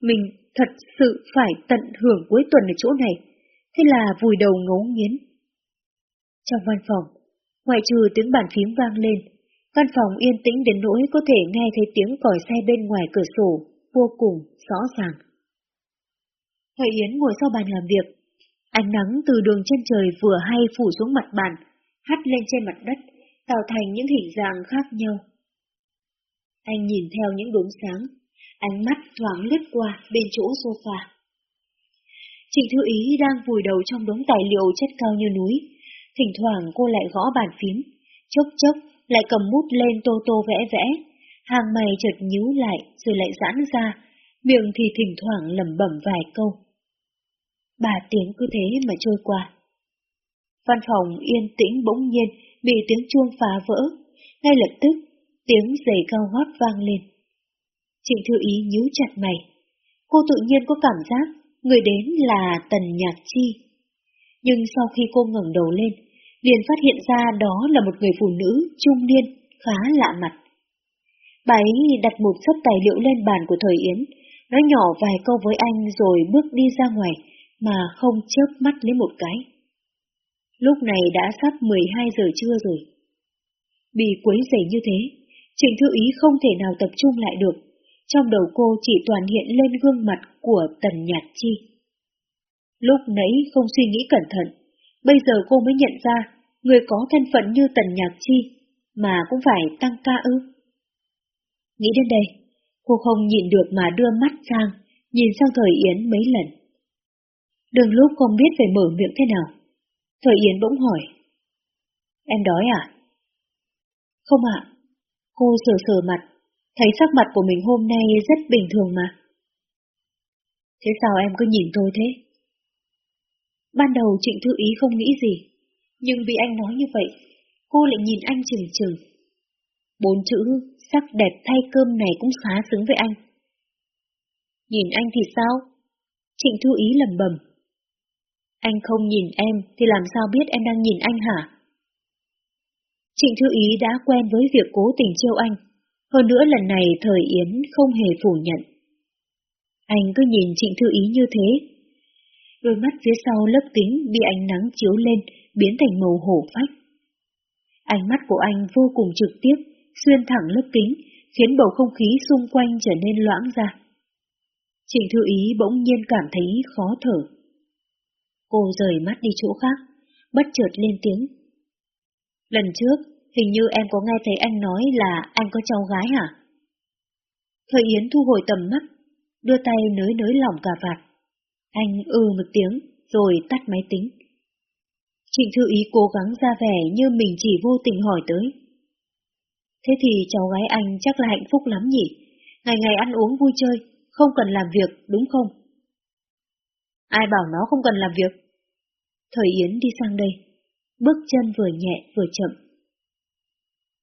A: mình thật sự phải tận hưởng cuối tuần ở chỗ này, thế là vùi đầu ngấu nghiến. Trong văn phòng, ngoại trừ tiếng bàn phím vang lên, văn phòng yên tĩnh đến nỗi có thể nghe thấy tiếng còi xe bên ngoài cửa sổ, vô cùng rõ ràng. Huệ Yến ngồi sau bàn làm việc, ánh nắng từ đường chân trời vừa hay phủ xuống mặt bàn, hắt lên trên mặt đất, tạo thành những hình dạng khác nhau. Anh nhìn theo những đốm sáng, ánh mắt thoáng lướt qua bên chỗ sofa. Trịnh Thư Ý đang vùi đầu trong đống tài liệu chất cao như núi, thỉnh thoảng cô lại gõ bàn phím, chốc chốc lại cầm bút lên tô tô vẽ vẽ, hàng mày chợt nhíu lại rồi lại giãn ra, miệng thì thỉnh thoảng lẩm bẩm vài câu. Ba tiếng cứ thế mà trôi qua. Văn phòng yên tĩnh bỗng nhiên bị tiếng chuông phá vỡ, ngay lập tức tiếng giày cao gót vang lên. Trịnh Thư Ý nhíu chặt mày. Cô tự nhiên có cảm giác người đến là Tần Nhạc Chi. Nhưng sau khi cô ngẩng đầu lên, liền phát hiện ra đó là một người phụ nữ trung niên, khá lạ mặt. Bà ấy đặt một sấp tài liệu lên bàn của Thời Yến, nói nhỏ vài câu với anh rồi bước đi ra ngoài, mà không chớp mắt lấy một cái. Lúc này đã sắp 12 giờ trưa rồi. Bị quấy rầy như thế, Trịnh Thư Ý không thể nào tập trung lại được, trong đầu cô chỉ toàn hiện lên gương mặt của Tần Nhạc Chi. Lúc nãy không suy nghĩ cẩn thận, bây giờ cô mới nhận ra người có thân phận như Tần Nhạc Chi mà cũng phải tăng ca ư. Nghĩ đến đây, cô không nhịn được mà đưa mắt sang, nhìn sang Thời Yến mấy lần. Đường lúc không biết phải mở miệng thế nào. Thời Yến bỗng hỏi. Em đói à? Không ạ. Cô sờ sờ mặt, thấy sắc mặt của mình hôm nay rất bình thường mà. Thế sao em cứ nhìn tôi thế? Ban đầu Trịnh Thư Ý không nghĩ gì, nhưng vì anh nói như vậy, cô lại nhìn anh chừng chừng. Bốn chữ sắc đẹp thay cơm này cũng khá xứng với anh. Nhìn anh thì sao? Trịnh Thu Ý lầm bầm. Anh không nhìn em thì làm sao biết em đang nhìn anh hả? Trịnh Thư Ý đã quen với việc cố tình trêu anh. Hơn nữa lần này thời Yến không hề phủ nhận. Anh cứ nhìn Trịnh Thư Ý như thế. Đôi mắt phía sau lớp kính bị ánh nắng chiếu lên, biến thành màu hổ phách. Ánh mắt của anh vô cùng trực tiếp, xuyên thẳng lớp kính, khiến bầu không khí xung quanh trở nên loãng ra. Trịnh Thư Ý bỗng nhiên cảm thấy khó thở. Cô rời mắt đi chỗ khác, bất chợt lên tiếng. Lần trước, hình như em có nghe thấy anh nói là anh có cháu gái hả? Thời Yến thu hồi tầm mắt, đưa tay nới nới lỏng cà vạt. Anh ư ừ một tiếng, rồi tắt máy tính. Trịnh Thư Ý cố gắng ra vẻ như mình chỉ vô tình hỏi tới. Thế thì cháu gái anh chắc là hạnh phúc lắm nhỉ? Ngày ngày ăn uống vui chơi, không cần làm việc, đúng không? Ai bảo nó không cần làm việc? Thời Yến đi sang đây, bước chân vừa nhẹ vừa chậm.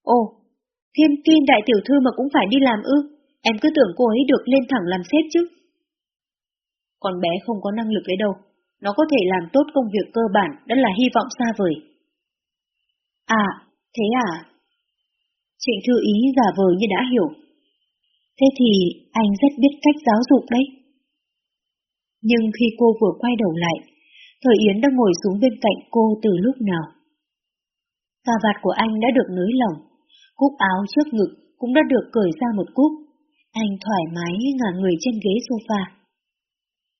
A: Ồ, thiên kim đại tiểu thư mà cũng phải đi làm ư, em cứ tưởng cô ấy được lên thẳng làm sếp chứ. Con bé không có năng lực ấy đâu, nó có thể làm tốt công việc cơ bản, đó là hy vọng xa vời. À, thế à? Trịnh Thư Ý giả vờ như đã hiểu. Thế thì anh rất biết cách giáo dục đấy. Nhưng khi cô vừa quay đầu lại, Thời Yến đã ngồi xuống bên cạnh cô từ lúc nào. Cà vạt của anh đã được nới lỏng, cúc áo trước ngực cũng đã được cởi ra một cúc. Anh thoải mái ngả người trên ghế sofa.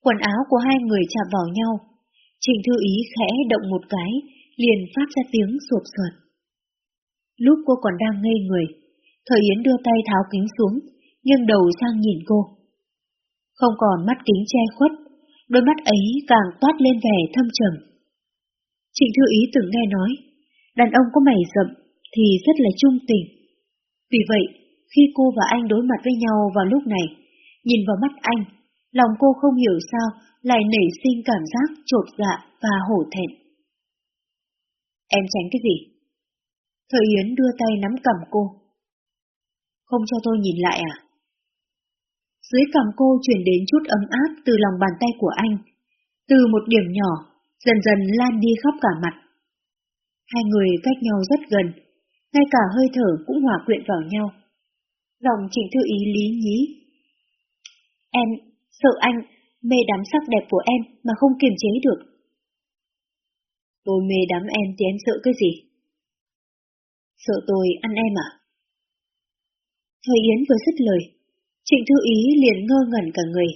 A: Quần áo của hai người chạm vào nhau. Trình Thư Ý khẽ động một cái, liền phát ra tiếng sụp sượt. Lúc cô còn đang ngây người, Thời Yến đưa tay tháo kính xuống, nghiêng đầu sang nhìn cô. Không còn mắt kính che khuất, đôi mắt ấy càng toát lên vẻ thâm trầm. Trịnh Thư Ý từng nghe nói, đàn ông có mày rậm thì rất là trung tình. Vì vậy, khi cô và anh đối mặt với nhau vào lúc này, nhìn vào mắt anh, lòng cô không hiểu sao lại nảy sinh cảm giác trột dạ và hổ thẹn. Em tránh cái gì? Thời Yến đưa tay nắm cầm cô. Không cho tôi nhìn lại à? Dưới cầm cô chuyển đến chút ấm áp từ lòng bàn tay của anh. Từ một điểm nhỏ, dần dần lan đi khắp cả mặt. Hai người cách nhau rất gần, ngay cả hơi thở cũng hòa quyện vào nhau. Giọng trịnh thư ý lý nhí. Em, sợ anh, mê đắm sắc đẹp của em mà không kiềm chế được. Tôi mê đắm em thì em sợ cái gì? Sợ tôi ăn em à? Thời Yến vừa dứt lời, Trịnh Thư Ý liền ngơ ngẩn cả người.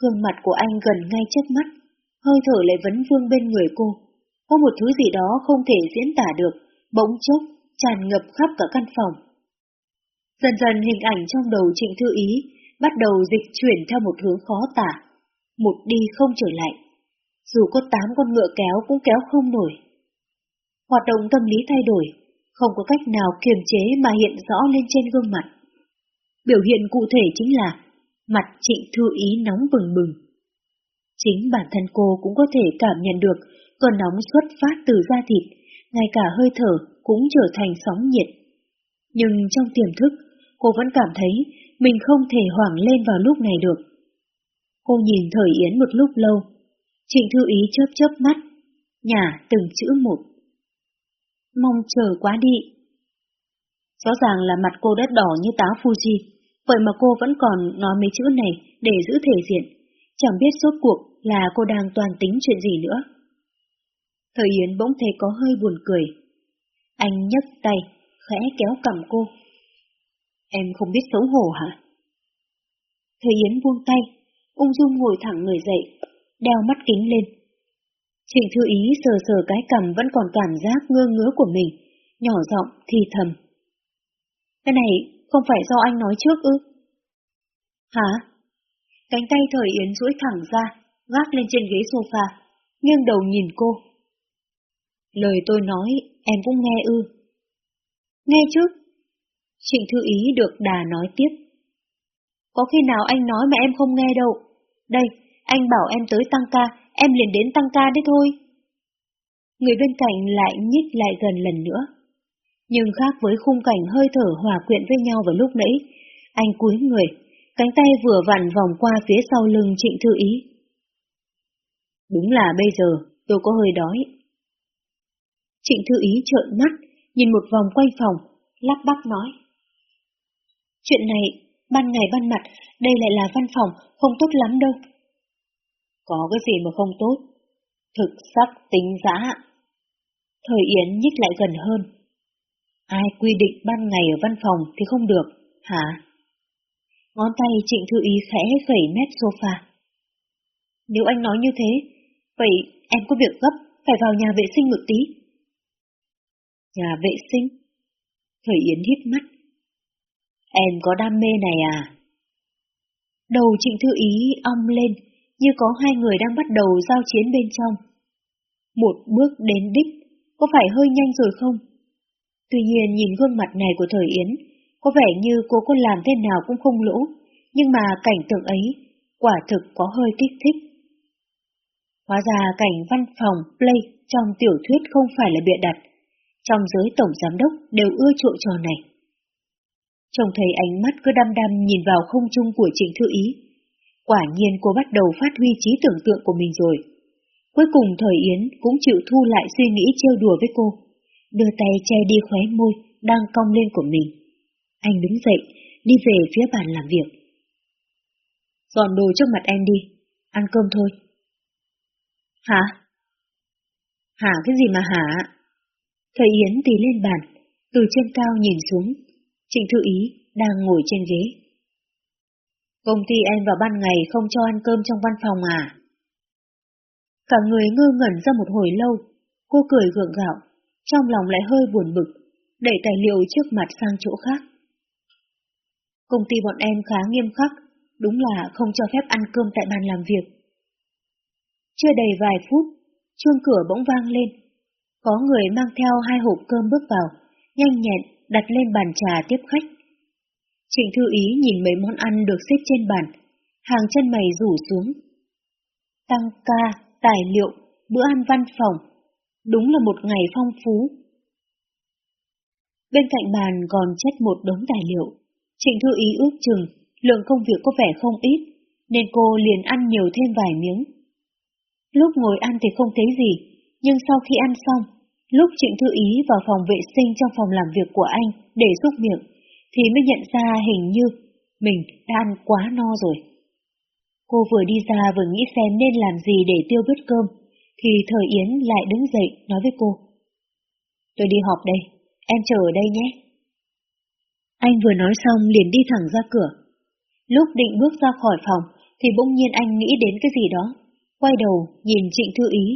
A: Gương mặt của anh gần ngay trước mắt, hơi thở lại vấn vương bên người cô. Có một thứ gì đó không thể diễn tả được, bỗng chốc, tràn ngập khắp cả căn phòng. Dần dần hình ảnh trong đầu Trịnh Thư Ý bắt đầu dịch chuyển theo một hướng khó tả, một đi không trở lại. Dù có tám con ngựa kéo cũng kéo không nổi. Hoạt động tâm lý thay đổi, không có cách nào kiềm chế mà hiện rõ lên trên gương mặt. Biểu hiện cụ thể chính là mặt trịnh thư ý nóng bừng bừng. Chính bản thân cô cũng có thể cảm nhận được cơn nóng xuất phát từ da thịt, ngay cả hơi thở cũng trở thành sóng nhiệt. Nhưng trong tiềm thức, cô vẫn cảm thấy mình không thể hoảng lên vào lúc này được. Cô nhìn thời Yến một lúc lâu, trịnh thư ý chớp chớp mắt, nhả từng chữ một. Mong chờ quá đi. Rõ ràng là mặt cô đã đỏ như táo Fuji, vậy mà cô vẫn còn nói mấy chữ này để giữ thể diện, chẳng biết suốt cuộc là cô đang toàn tính chuyện gì nữa. Thời Yến bỗng thấy có hơi buồn cười. Anh nhấc tay, khẽ kéo cầm cô. Em không biết xấu hổ hả? Thời Yến buông tay, ung dung ngồi thẳng người dậy, đeo mắt kính lên. Trịnh Thư Ý sờ sờ cái cầm vẫn còn cảm giác ngơ ngứa của mình, nhỏ giọng thì thầm. Cái này không phải do anh nói trước ư? Hả? Cánh tay thời Yến duỗi thẳng ra, gác lên trên ghế sofa, nghiêng đầu nhìn cô. Lời tôi nói, em cũng nghe ư. Nghe chứ? Trịnh Thư Ý được đà nói tiếp. Có khi nào anh nói mà em không nghe đâu, Đây, anh bảo em tới tăng ca, em liền đến tăng ca đấy thôi. Người bên cạnh lại nhích lại gần lần nữa. Nhưng khác với khung cảnh hơi thở hòa quyện với nhau vào lúc nãy, anh cúi người, cánh tay vừa vặn vòng qua phía sau lưng Trịnh Thư Ý. Đúng là bây giờ, tôi có hơi đói. Trịnh Thư Ý trợn mắt, nhìn một vòng quanh phòng, lắp bắp nói. Chuyện này, ban ngày ban mặt, đây lại là văn phòng, không tốt lắm đâu. Có cái gì mà không tốt? Thực sắc tính giã. Thời Yến nhích lại gần hơn. Ai quy định ban ngày ở văn phòng thì không được, hả? Ngón tay trịnh thư ý khẽ gẩy mép sofa. Nếu anh nói như thế, vậy em có việc gấp, phải vào nhà vệ sinh một tí. Nhà vệ sinh? Thời Yến hít mắt. Em có đam mê này à? Đầu trịnh thư ý ong lên, như có hai người đang bắt đầu giao chiến bên trong. Một bước đến đích, có phải hơi nhanh rồi không? Tuy nhiên nhìn gương mặt này của thời Yến, có vẻ như cô có làm thế nào cũng không lỗ, nhưng mà cảnh tượng ấy quả thực có hơi kích thích. Hóa ra cảnh văn phòng play trong tiểu thuyết không phải là bịa đặt, trong giới tổng giám đốc đều ưa chuộng trò này. Trông thấy ánh mắt cứ đăm đăm nhìn vào không trung của Trịnh Thư Ý, Quả nhiên cô bắt đầu phát huy trí tưởng tượng của mình rồi. Cuối cùng thời Yến cũng chịu thu lại suy nghĩ trêu đùa với cô, đưa tay che đi khóe môi đang cong lên của mình. Anh đứng dậy, đi về phía bàn làm việc. Dọn đồ trước mặt em đi, ăn cơm thôi. Hả? Hả cái gì mà hả? Thầy Yến tì lên bàn, từ trên cao nhìn xuống, Trịnh Thư Ý đang ngồi trên ghế. Công ty em vào ban ngày không cho ăn cơm trong văn phòng à? Cả người ngơ ngẩn ra một hồi lâu, cô cười gượng gạo, trong lòng lại hơi buồn bực, đẩy tài liệu trước mặt sang chỗ khác. Công ty bọn em khá nghiêm khắc, đúng là không cho phép ăn cơm tại bàn làm việc. Chưa đầy vài phút, chuông cửa bỗng vang lên. Có người mang theo hai hộp cơm bước vào, nhanh nhẹn đặt lên bàn trà tiếp khách. Trịnh Thư Ý nhìn mấy món ăn được xếp trên bàn, hàng chân mày rủ xuống. Tăng ca, tài liệu, bữa ăn văn phòng, đúng là một ngày phong phú. Bên cạnh bàn còn chất một đống tài liệu. Trịnh Thư Ý ước chừng, lượng công việc có vẻ không ít, nên cô liền ăn nhiều thêm vài miếng. Lúc ngồi ăn thì không thấy gì, nhưng sau khi ăn xong, lúc Trịnh Thư Ý vào phòng vệ sinh trong phòng làm việc của anh để xúc miệng, thì mới nhận ra hình như mình đã ăn quá no rồi. Cô vừa đi ra vừa nghĩ xem nên làm gì để tiêu bớt cơm, thì thời Yến lại đứng dậy nói với cô. Tôi đi họp đây, em chờ ở đây nhé. Anh vừa nói xong liền đi thẳng ra cửa. Lúc định bước ra khỏi phòng, thì bỗng nhiên anh nghĩ đến cái gì đó, quay đầu nhìn Trịnh Thư Ý,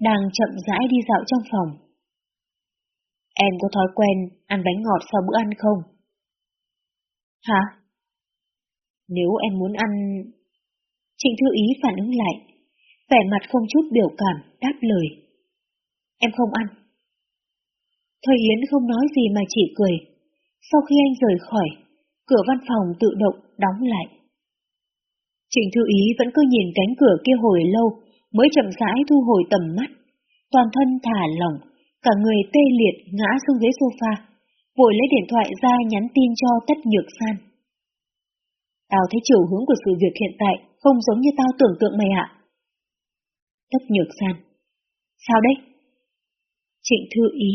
A: đang chậm rãi đi dạo trong phòng. Em có thói quen ăn bánh ngọt sau bữa ăn không? Hả? Nếu em muốn ăn... Trịnh Thư Ý phản ứng lại, vẻ mặt không chút biểu cảm, đáp lời. Em không ăn. Thôi Yến không nói gì mà chỉ cười. Sau khi anh rời khỏi, cửa văn phòng tự động đóng lại. Trịnh Thư Ý vẫn cứ nhìn cánh cửa kia hồi lâu, mới chậm rãi thu hồi tầm mắt. Toàn thân thả lỏng, cả người tê liệt ngã xuống ghế sofa vội lấy điện thoại ra nhắn tin cho Tất Nhược San. Tao thấy chiều hướng của sự việc hiện tại không giống như tao tưởng tượng mày ạ. Tất Nhược San. Sao đấy? Trịnh Thư Ý.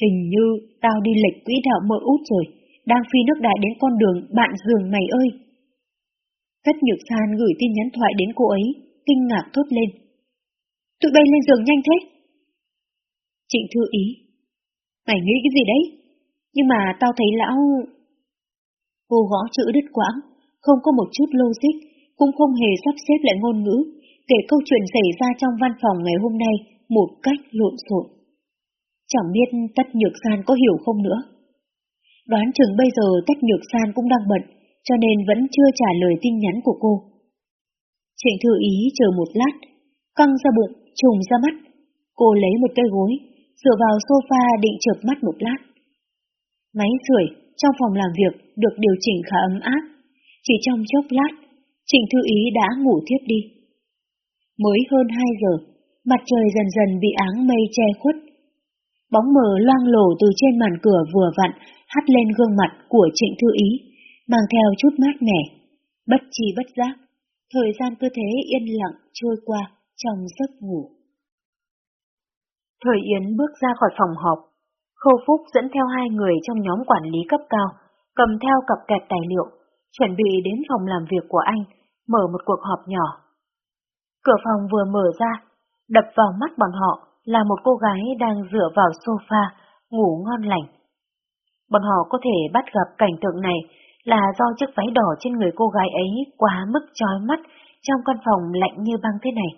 A: Hình như tao đi lệch quỹ đạo mơ út rồi, đang phi nước đại đến con đường bạn giường mày ơi. Tất Nhược San gửi tin nhắn thoại đến cô ấy, kinh ngạc thốt lên. Tụi bay lên giường nhanh thế. Trịnh Thư Ý. Mày nghĩ cái gì đấy? Nhưng mà tao thấy lão... Cô gõ chữ đứt quãng, không có một chút logic, cũng không hề sắp xếp lại ngôn ngữ, kể câu chuyện xảy ra trong văn phòng ngày hôm nay một cách lộn xộn. Chẳng biết Tất Nhược San có hiểu không nữa. Đoán chừng bây giờ Tất Nhược San cũng đang bận, cho nên vẫn chưa trả lời tin nhắn của cô. Trịnh Thư Ý chờ một lát, căng ra bụng, trùng ra mắt. Cô lấy một cây gối, dựa vào sofa định chợp mắt một lát. Máy sưởi trong phòng làm việc được điều chỉnh khá ấm áp. Chỉ trong chốc lát, Trịnh Thư Ý đã ngủ thiếp đi. Mới hơn 2 giờ, mặt trời dần dần bị áng mây che khuất. Bóng mờ loang lổ từ trên màn cửa vừa vặn hắt lên gương mặt của Trịnh Thư Ý, mang theo chút mát mẻ. Bất chi bất giác, thời gian cứ thế yên lặng trôi qua trong giấc ngủ. Thời Yến bước ra khỏi phòng họp, Khâu Phúc dẫn theo hai người trong nhóm quản lý cấp cao, cầm theo cặp kẹp tài liệu, chuẩn bị đến phòng làm việc của anh, mở một cuộc họp nhỏ. Cửa phòng vừa mở ra, đập vào mắt bọn họ là một cô gái đang dựa vào sofa, ngủ ngon lành. Bọn họ có thể bắt gặp cảnh tượng này là do chiếc váy đỏ trên người cô gái ấy quá mức chói mắt trong căn phòng lạnh như băng thế này.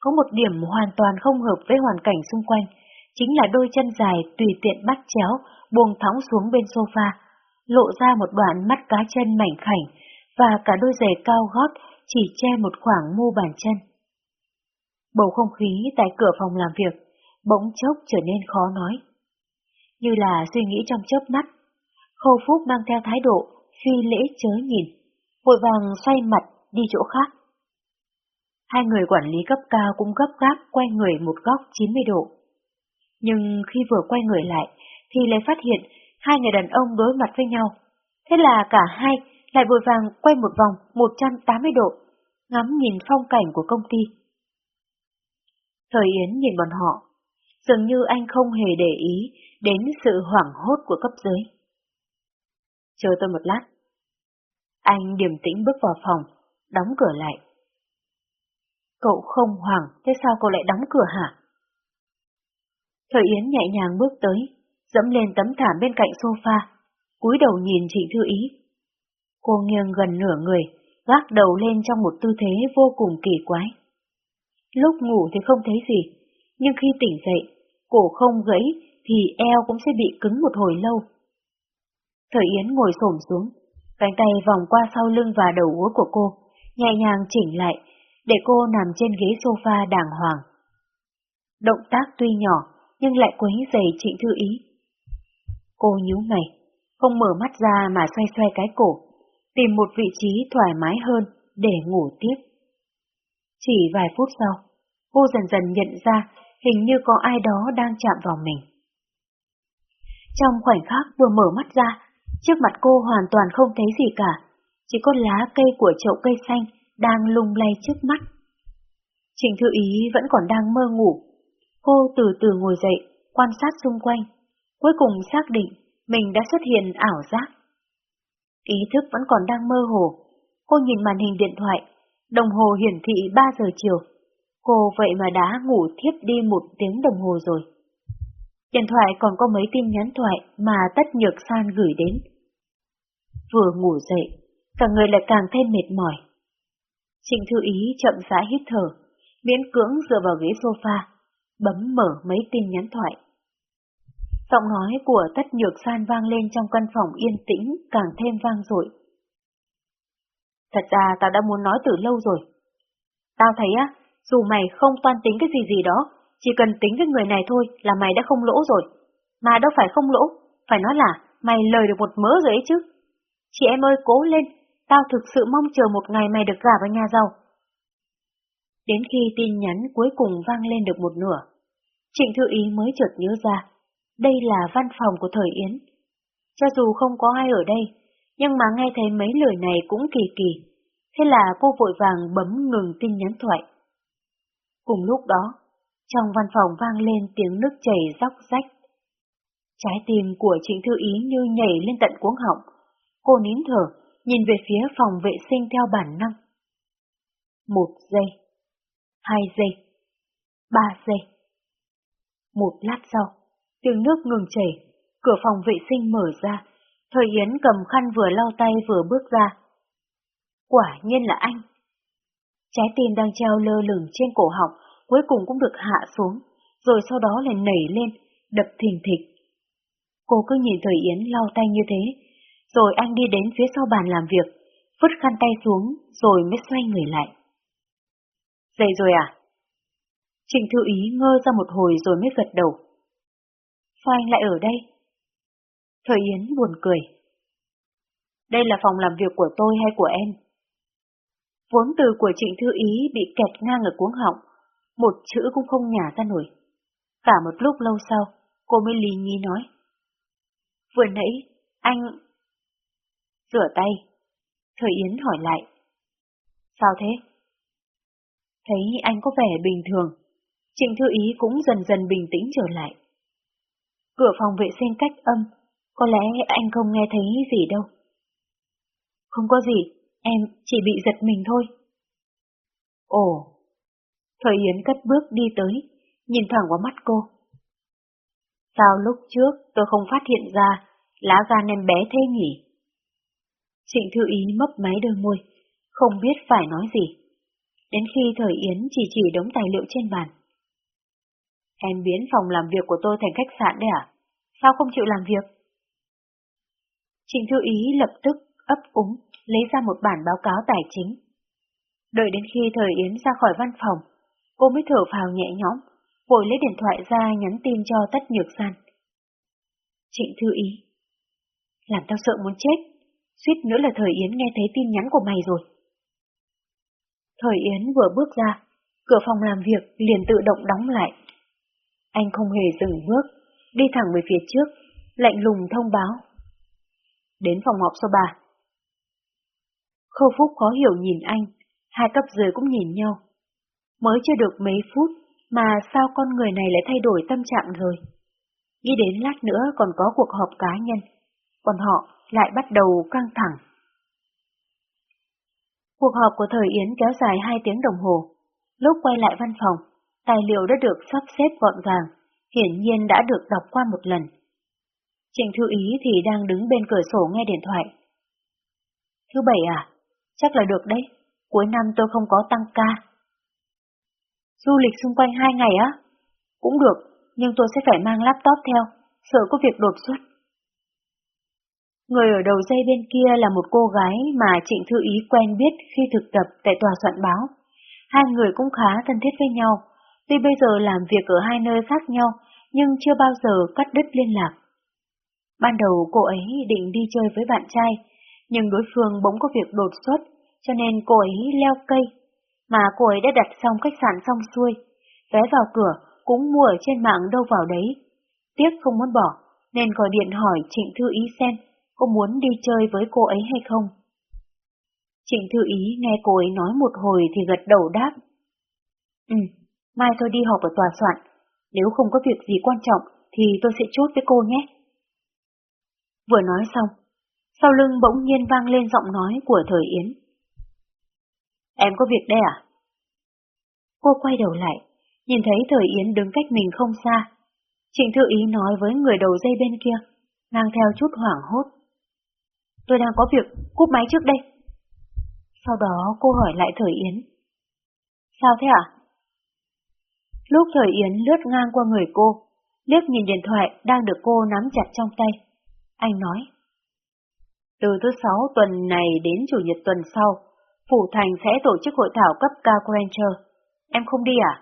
A: Có một điểm hoàn toàn không hợp với hoàn cảnh xung quanh, chính là đôi chân dài tùy tiện bắt chéo, buông thõng xuống bên sofa, lộ ra một đoạn mắt cá chân mảnh khảnh và cả đôi giày cao gót chỉ che một khoảng mu bàn chân. Bầu không khí tại cửa phòng làm việc bỗng chốc trở nên khó nói. Như là suy nghĩ trong chớp mắt, Khâu Phúc mang theo thái độ phi lễ chớ nhìn, vội vàng xoay mặt đi chỗ khác. Hai người quản lý cấp cao cũng gấp gáp quay người một góc 90 độ. Nhưng khi vừa quay người lại, thì lại phát hiện hai người đàn ông đối mặt với nhau. Thế là cả hai lại vội vàng quay một vòng 180 độ, ngắm nhìn phong cảnh của công ty. Thời Yến nhìn bọn họ, dường như anh không hề để ý đến sự hoảng hốt của cấp dưới. Chờ tôi một lát. Anh điềm tĩnh bước vào phòng, đóng cửa lại. Cậu không hoảng, thế sao cậu lại đóng cửa hả? Thời Yến nhẹ nhàng bước tới, dẫm lên tấm thảm bên cạnh sofa, cúi đầu nhìn chị Thư Ý. Cô nghiêng gần nửa người, gác đầu lên trong một tư thế vô cùng kỳ quái. Lúc ngủ thì không thấy gì, nhưng khi tỉnh dậy, cổ không gãy thì eo cũng sẽ bị cứng một hồi lâu. Thời Yến ngồi xổm xuống, cánh tay vòng qua sau lưng và đầu gối của cô, nhẹ nhàng chỉnh lại, để cô nằm trên ghế sofa đàng hoàng. Động tác tuy nhỏ, nhưng lại quấy dày trịnh thư ý. Cô nhíu mày, không mở mắt ra mà xoay xoay cái cổ, tìm một vị trí thoải mái hơn để ngủ tiếp. Chỉ vài phút sau, cô dần dần nhận ra hình như có ai đó đang chạm vào mình. Trong khoảnh khắc vừa mở mắt ra, trước mặt cô hoàn toàn không thấy gì cả, chỉ có lá cây của chậu cây xanh đang lung lay trước mắt. Trình Thư Ý vẫn còn đang mơ ngủ. Cô từ từ ngồi dậy, quan sát xung quanh, cuối cùng xác định mình đã xuất hiện ảo giác. Ý thức vẫn còn đang mơ hồ, cô nhìn màn hình điện thoại, đồng hồ hiển thị 3 giờ chiều. Cô vậy mà đã ngủ thiếp đi một tiếng đồng hồ rồi. Điện thoại còn có mấy tin nhắn thoại mà Tất Nhược San gửi đến. Vừa ngủ dậy, cả người lại càng thêm mệt mỏi. Trịnh Thư Ý chậm rãi hít thở, miễn cưỡng dựa vào ghế sofa, bấm mở mấy tin nhắn thoại. Giọng nói của Tất Nhược San vang lên trong căn phòng yên tĩnh càng thêm vang dội. Thật ra tao đã muốn nói từ lâu rồi. Tao thấy á, dù mày không toan tính cái gì gì đó, chỉ cần tính với người này thôi là mày đã không lỗ rồi. Mà đâu phải không lỗ, phải nói là mày lời được một mớ rồi ấy chứ. Chị em ơi cố lên, tao thực sự mong chờ một ngày mày được gả vào nhà giàu. Đến khi tin nhắn cuối cùng vang lên được một nửa, Trịnh Thư Ý mới chợt nhớ ra, đây là văn phòng của Thời Yến. Cho dù không có ai ở đây, nhưng mà nghe thấy mấy lời này cũng kỳ kỳ, thế là cô vội vàng bấm ngừng tin nhắn thoại. Cùng lúc đó, trong văn phòng vang lên tiếng nước chảy róc rách. Trái tim của Trịnh Thư Ý như nhảy lên tận cuống họng. Cô nín thở, nhìn về phía phòng vệ sinh theo bản năng. Một giây, hai giây, ba giây. Một lát sau, tiếng nước ngừng chảy, cửa phòng vệ sinh mở ra, thời Yến cầm khăn vừa lau tay vừa bước ra. Quả nhiên là anh. Trái tim đang treo lơ lửng trên cổ họng, cuối cùng cũng được hạ xuống, rồi sau đó lại nảy lên, đập thình thịch. Cô cứ nhìn Thời Yến lau tay như thế, rồi anh đi đến phía sau bàn làm việc, vứt khăn tay xuống, rồi mới xoay người lại. Dậy rồi à? Trịnh Thư Ý ngơ ra một hồi rồi mới gật đầu. Sao anh lại ở đây? Thời Yến buồn cười. Đây là phòng làm việc của tôi hay của em? Vốn từ của Trịnh Thư Ý bị kẹt ngang ở cuống họng, một chữ cũng không nhả ra nổi. Cả một lúc lâu sau, cô mới lì nhí nói. Vừa nãy, anh... Rửa tay. Thời Yến hỏi lại. Sao thế? Thấy anh có vẻ bình thường, Trịnh Thư Ý cũng dần dần bình tĩnh trở lại. Cửa phòng vệ sinh cách âm, có lẽ anh không nghe thấy gì đâu. Không có gì, em chỉ bị giật mình thôi. Ồ! Thời Yến cất bước đi tới, nhìn thẳng vào mắt cô. Sao lúc trước tôi không phát hiện ra lá gan em bé thế nhỉ? Trịnh Thư Ý mấp máy đôi môi, không biết phải nói gì. Đến khi Thời Yến chỉ chỉ đống tài liệu trên bàn. Em biến phòng làm việc của tôi thành khách sạn đấy à? Sao không chịu làm việc? Trịnh Thư Ý lập tức ấp úng lấy ra một bản báo cáo tài chính. Đợi đến khi Thời Yến ra khỏi văn phòng, cô mới thở phào nhẹ nhõm, vội lấy điện thoại ra nhắn tin cho Tất Nhược San. Trịnh Thư Ý Làm tao sợ muốn chết, suýt nữa là Thời Yến nghe thấy tin nhắn của mày rồi. Thời Yến vừa bước ra, cửa phòng làm việc liền tự động đóng lại. Anh không hề dừng bước, đi thẳng về phía trước, lạnh lùng thông báo. Đến phòng họp số 3. Khâu Phúc khó hiểu nhìn anh, hai cấp dưới cũng nhìn nhau. Mới chưa được mấy phút mà sao con người này lại thay đổi tâm trạng rồi. Nghĩ đến lát nữa còn có cuộc họp cá nhân, còn họ lại bắt đầu căng thẳng. Cuộc họp của thời Yến kéo dài 2 tiếng đồng hồ. Lúc quay lại văn phòng, tài liệu đã được sắp xếp gọn gàng, hiển nhiên đã được đọc qua một lần. Trịnh Thư Ý thì đang đứng bên cửa sổ nghe điện thoại. Thứ bảy à? Chắc là được đấy, cuối năm tôi không có tăng ca. Du lịch xung quanh hai ngày á? Cũng được, nhưng tôi sẽ phải mang laptop theo, sợ có việc đột xuất. Người ở đầu dây bên kia là một cô gái mà Trịnh Thư Ý quen biết khi thực tập tại tòa soạn báo. Hai người cũng khá thân thiết với nhau, tuy bây giờ làm việc ở hai nơi khác nhau, nhưng chưa bao giờ cắt đứt liên lạc. Ban đầu cô ấy định đi chơi với bạn trai, nhưng đối phương bỗng có việc đột xuất, cho nên cô ấy leo cây, mà cô ấy đã đặt xong khách sạn xong xuôi, vé vào cửa cũng mua ở trên mạng đâu vào đấy. Tiếc không muốn bỏ, nên gọi điện hỏi Trịnh Thư Ý xem cô muốn đi chơi với cô ấy hay không. Trịnh Thư Ý nghe cô ấy nói một hồi thì gật đầu đáp. Ừ, mai tôi đi họp ở tòa soạn, nếu không có việc gì quan trọng thì tôi sẽ chốt với cô nhé. Vừa nói xong, sau lưng bỗng nhiên vang lên giọng nói của Thời Yến. Em có việc đây à? Cô quay đầu lại, nhìn thấy Thời Yến đứng cách mình không xa. Trịnh Thư Ý nói với người đầu dây bên kia, mang theo chút hoảng hốt. Tôi đang có việc, cúp máy trước đây. Sau đó cô hỏi lại Thời Yến. Sao thế ạ? À? Lúc Thời Yến lướt ngang qua người cô, liếc nhìn điện thoại đang được cô nắm chặt trong tay. Anh nói. Từ thứ sáu tuần này đến chủ nhật tuần sau, Phủ Thành sẽ tổ chức hội thảo cấp cao Granger. Em không đi à?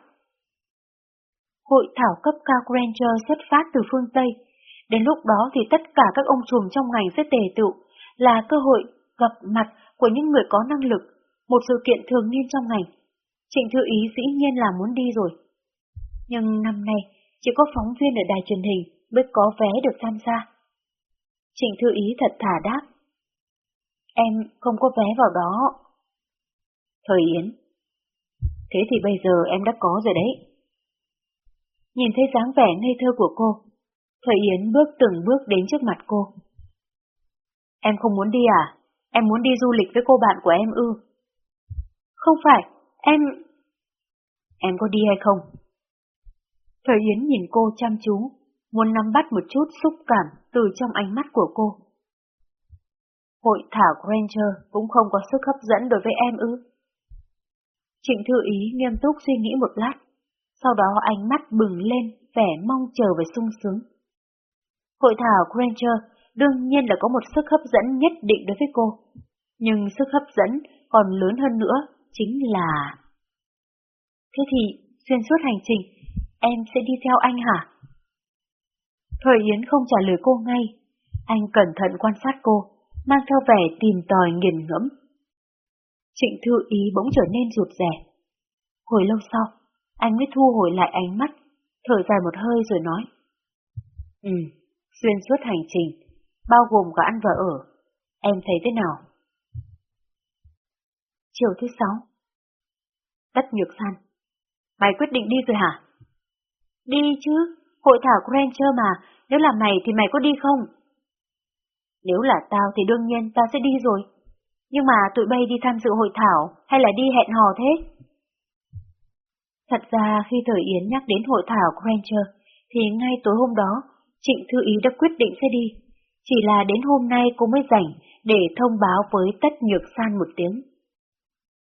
A: Hội thảo cấp cao Granger xuất phát từ phương Tây. Đến lúc đó thì tất cả các ông trùm trong ngành sẽ tề tựu, là cơ hội gặp mặt của những người có năng lực, một sự kiện thường niên trong ngành. Trịnh Thư Ý dĩ nhiên là muốn đi rồi. Nhưng năm nay, chỉ có phóng viên ở đài truyền hình mới có vé được tham gia. Trịnh Thư Ý thật thả đáp. Em không có vé vào đó. Thời Yến. Thế thì bây giờ em đã có rồi đấy. Nhìn thấy dáng vẻ ngây thơ của cô, Thời Yến bước từng bước đến trước mặt cô. Em không muốn đi à? Em muốn đi du lịch với cô bạn của em ư? Không phải, em... Em có đi hay không? Thời Yến nhìn cô chăm chú, muốn nắm bắt một chút xúc cảm từ trong ánh mắt của cô. Hội thảo Granger cũng không có sức hấp dẫn đối với em ư. Trịnh Thư Ý nghiêm túc suy nghĩ một lát, sau đó ánh mắt bừng lên vẻ mong chờ và sung sướng. Hội thảo Granger đương nhiên là có một sức hấp dẫn nhất định đối với cô, nhưng sức hấp dẫn còn lớn hơn nữa chính là... Thế thì, xuyên suốt hành trình, em sẽ đi theo anh hả? Thời Yến không trả lời cô ngay, anh cẩn thận quan sát cô, mang theo vẻ tìm tòi nghiền ngẫm. Trịnh Thư Ý bỗng trở nên rụt rẻ. Hồi lâu sau, anh mới thu hồi lại ánh mắt, thở dài một hơi rồi nói. Ừ, xuyên suốt hành trình, bao gồm cả ăn và ở, em thấy thế nào? Chiều thứ sáu Tất nhược san Mày quyết định đi rồi hả? Đi chứ, hội thảo Granger mà, nếu là mày thì mày có đi không? Nếu là tao thì đương nhiên tao sẽ đi rồi. Nhưng mà tụi bay đi tham dự hội thảo hay là đi hẹn hò thế? Thật ra khi Thời Yến nhắc đến hội thảo Granger thì ngay tối hôm đó Trịnh Thư Ý đã quyết định sẽ đi. Chỉ là đến hôm nay cô mới rảnh để thông báo với Tất Nhược San một tiếng.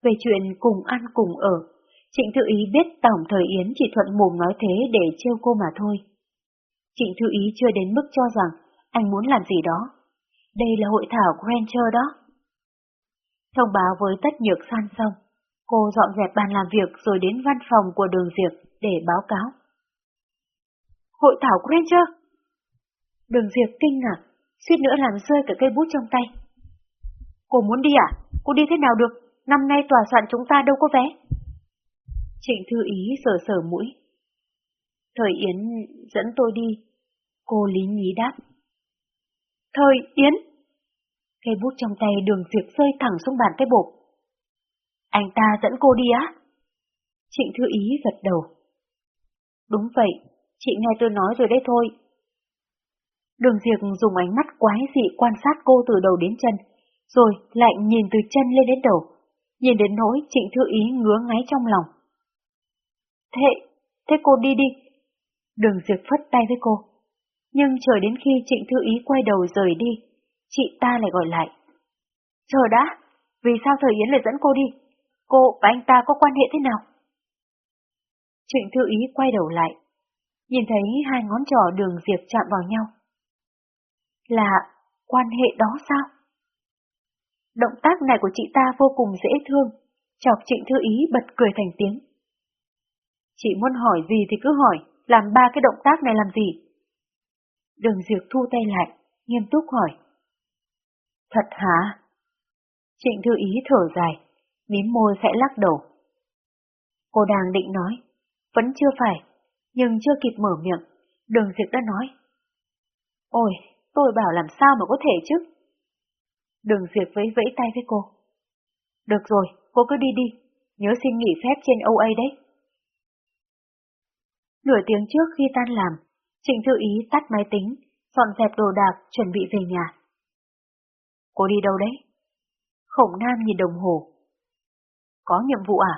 A: Về chuyện cùng ăn cùng ở, Trịnh Thư Ý biết Tổng Thời Yến chỉ thuận mồm nói thế để trêu cô mà thôi. Trịnh Thư Ý chưa đến mức cho rằng anh muốn làm gì đó. Đây là hội thảo Granger đó. Thông báo với Tất Nhược San xong, cô dọn dẹp bàn làm việc rồi đến văn phòng của đường Diệp để báo cáo. Hội thảo Granger? Đường Diệp kinh ngạc, suýt nữa làm rơi cả cây bút trong tay. Cô muốn đi à? Cô đi thế nào được? Năm nay tòa soạn chúng ta đâu có vé. Trịnh Thư Ý sờ sờ mũi. Thời Yến dẫn tôi đi. Cô lý nhí đáp. Thời Yến! Cây bút trong tay đường diệt rơi thẳng xuống bàn tay bột. Anh ta dẫn cô đi á? Trịnh Thư Ý gật đầu. Đúng vậy, chị nghe tôi nói rồi đấy thôi. Đường Diệp dùng ánh mắt quái dị quan sát cô từ đầu đến chân, rồi lại nhìn từ chân lên đến đầu, nhìn đến nỗi Trịnh Thư Ý ngứa ngáy trong lòng. Thế, thế cô đi đi. Đường Diệp phất tay với cô. Nhưng chờ đến khi Trịnh Thư Ý quay đầu rời đi, chị ta lại gọi lại. Chờ đã, vì sao Thời Yến lại dẫn cô đi? Cô và anh ta có quan hệ thế nào? Trịnh Thư Ý quay đầu lại, nhìn thấy hai ngón trỏ đường Diệp chạm vào nhau. Là quan hệ đó sao? Động tác này của chị ta vô cùng dễ thương, chọc Trịnh Thư Ý bật cười thành tiếng. Chị muốn hỏi gì thì cứ hỏi, làm ba cái động tác này làm gì? Đường Diệp thu tay lại, nghiêm túc hỏi. Thật hả? Trịnh Thư Ý thở dài, mím môi khẽ lắc đầu. Cô đang định nói, vẫn chưa phải, nhưng chưa kịp mở miệng, đường Diệp đã nói. Ôi, tôi bảo làm sao mà có thể chứ? Đường Diệp vẫy vẫy tay với cô. Được rồi, cô cứ đi đi, nhớ xin nghỉ phép trên OA đấy. Nửa tiếng trước khi tan làm, Trịnh Thư Ý tắt máy tính, dọn dẹp đồ đạc, chuẩn bị về nhà. Cô đi đâu đấy? Khổng Nam nhìn đồng hồ. Có nhiệm vụ à?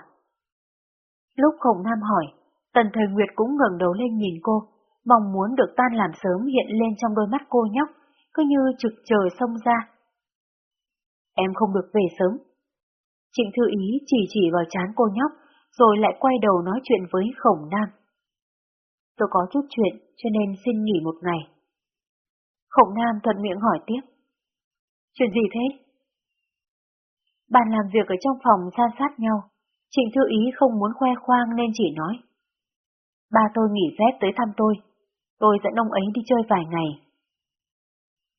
A: Lúc Khổng Nam hỏi, Tần Thời Nguyệt cũng ngẩng đầu lên nhìn cô, mong muốn được tan làm sớm hiện lên trong đôi mắt cô nhóc, cứ như trực trời sông ra. Em không được về sớm. Trịnh Thư Ý chỉ chỉ vào chán cô nhóc, rồi lại quay đầu nói chuyện với Khổng Nam tôi có chút chuyện cho nên xin nghỉ một ngày. Khổng Nam thuận miệng hỏi tiếp. Chuyện gì thế? Bàn làm việc ở trong phòng san sát nhau, Trịnh Thư Ý không muốn khoe khoang nên chỉ nói. Ba tôi nghỉ phép tới thăm tôi, tôi dẫn ông ấy đi chơi vài ngày.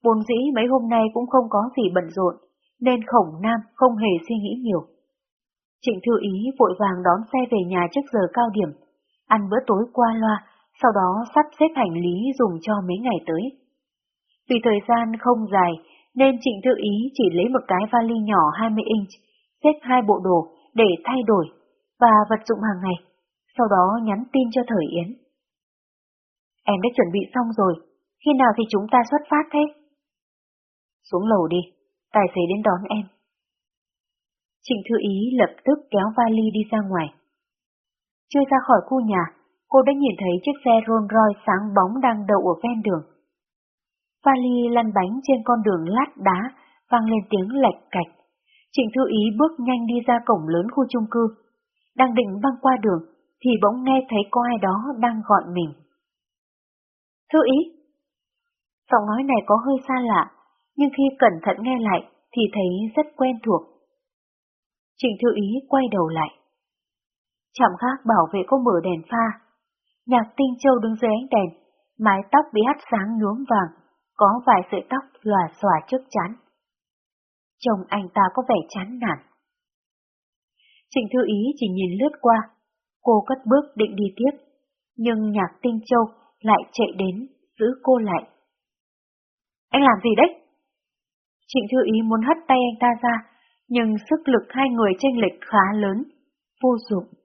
A: Vốn dĩ mấy hôm nay cũng không có gì bận rộn, nên Khổng Nam không hề suy nghĩ nhiều. Trịnh Thư Ý vội vàng đón xe về nhà trước giờ cao điểm, ăn bữa tối qua loa sau đó sắp xếp hành lý dùng cho mấy ngày tới. Vì thời gian không dài, nên Trịnh Thư Ý chỉ lấy một cái vali nhỏ 20 inch, xếp hai bộ đồ để thay đổi và vật dụng hàng ngày, sau đó nhắn tin cho Thời Yến. Em đã chuẩn bị xong rồi, khi nào thì chúng ta xuất phát thế? Xuống lầu đi, tài xế đến đón em. Trịnh Thư Ý lập tức kéo vali đi ra ngoài. Chưa ra khỏi khu nhà, cô đã nhìn thấy chiếc xe Rolls Royce sáng bóng đang đậu ở ven đường. Vali lăn bánh trên con đường lát đá, vang lên tiếng lạch cạch. Trịnh Thư Ý bước nhanh đi ra cổng lớn khu chung cư. Đang định băng qua đường, thì bỗng nghe thấy có ai đó đang gọi mình. Thư Ý! Giọng nói này có hơi xa lạ, nhưng khi cẩn thận nghe lại thì thấy rất quen thuộc. Trịnh Thư Ý quay đầu lại. Chạm khác bảo vệ có mở đèn pha, Nhạc tinh châu đứng dưới ánh đèn, mái tóc bị hắt sáng nhuốm vàng, có vài sợi tóc lòa xòa trước chán. Chồng anh ta có vẻ chán nản. Trịnh Thư Ý chỉ nhìn lướt qua, cô cất bước định đi tiếp, nhưng nhạc tinh châu lại chạy đến, giữ cô lại. Anh làm gì đấy? Trịnh Thư Ý muốn hất tay anh ta ra, nhưng sức lực hai người tranh lệch khá lớn, vô dụng.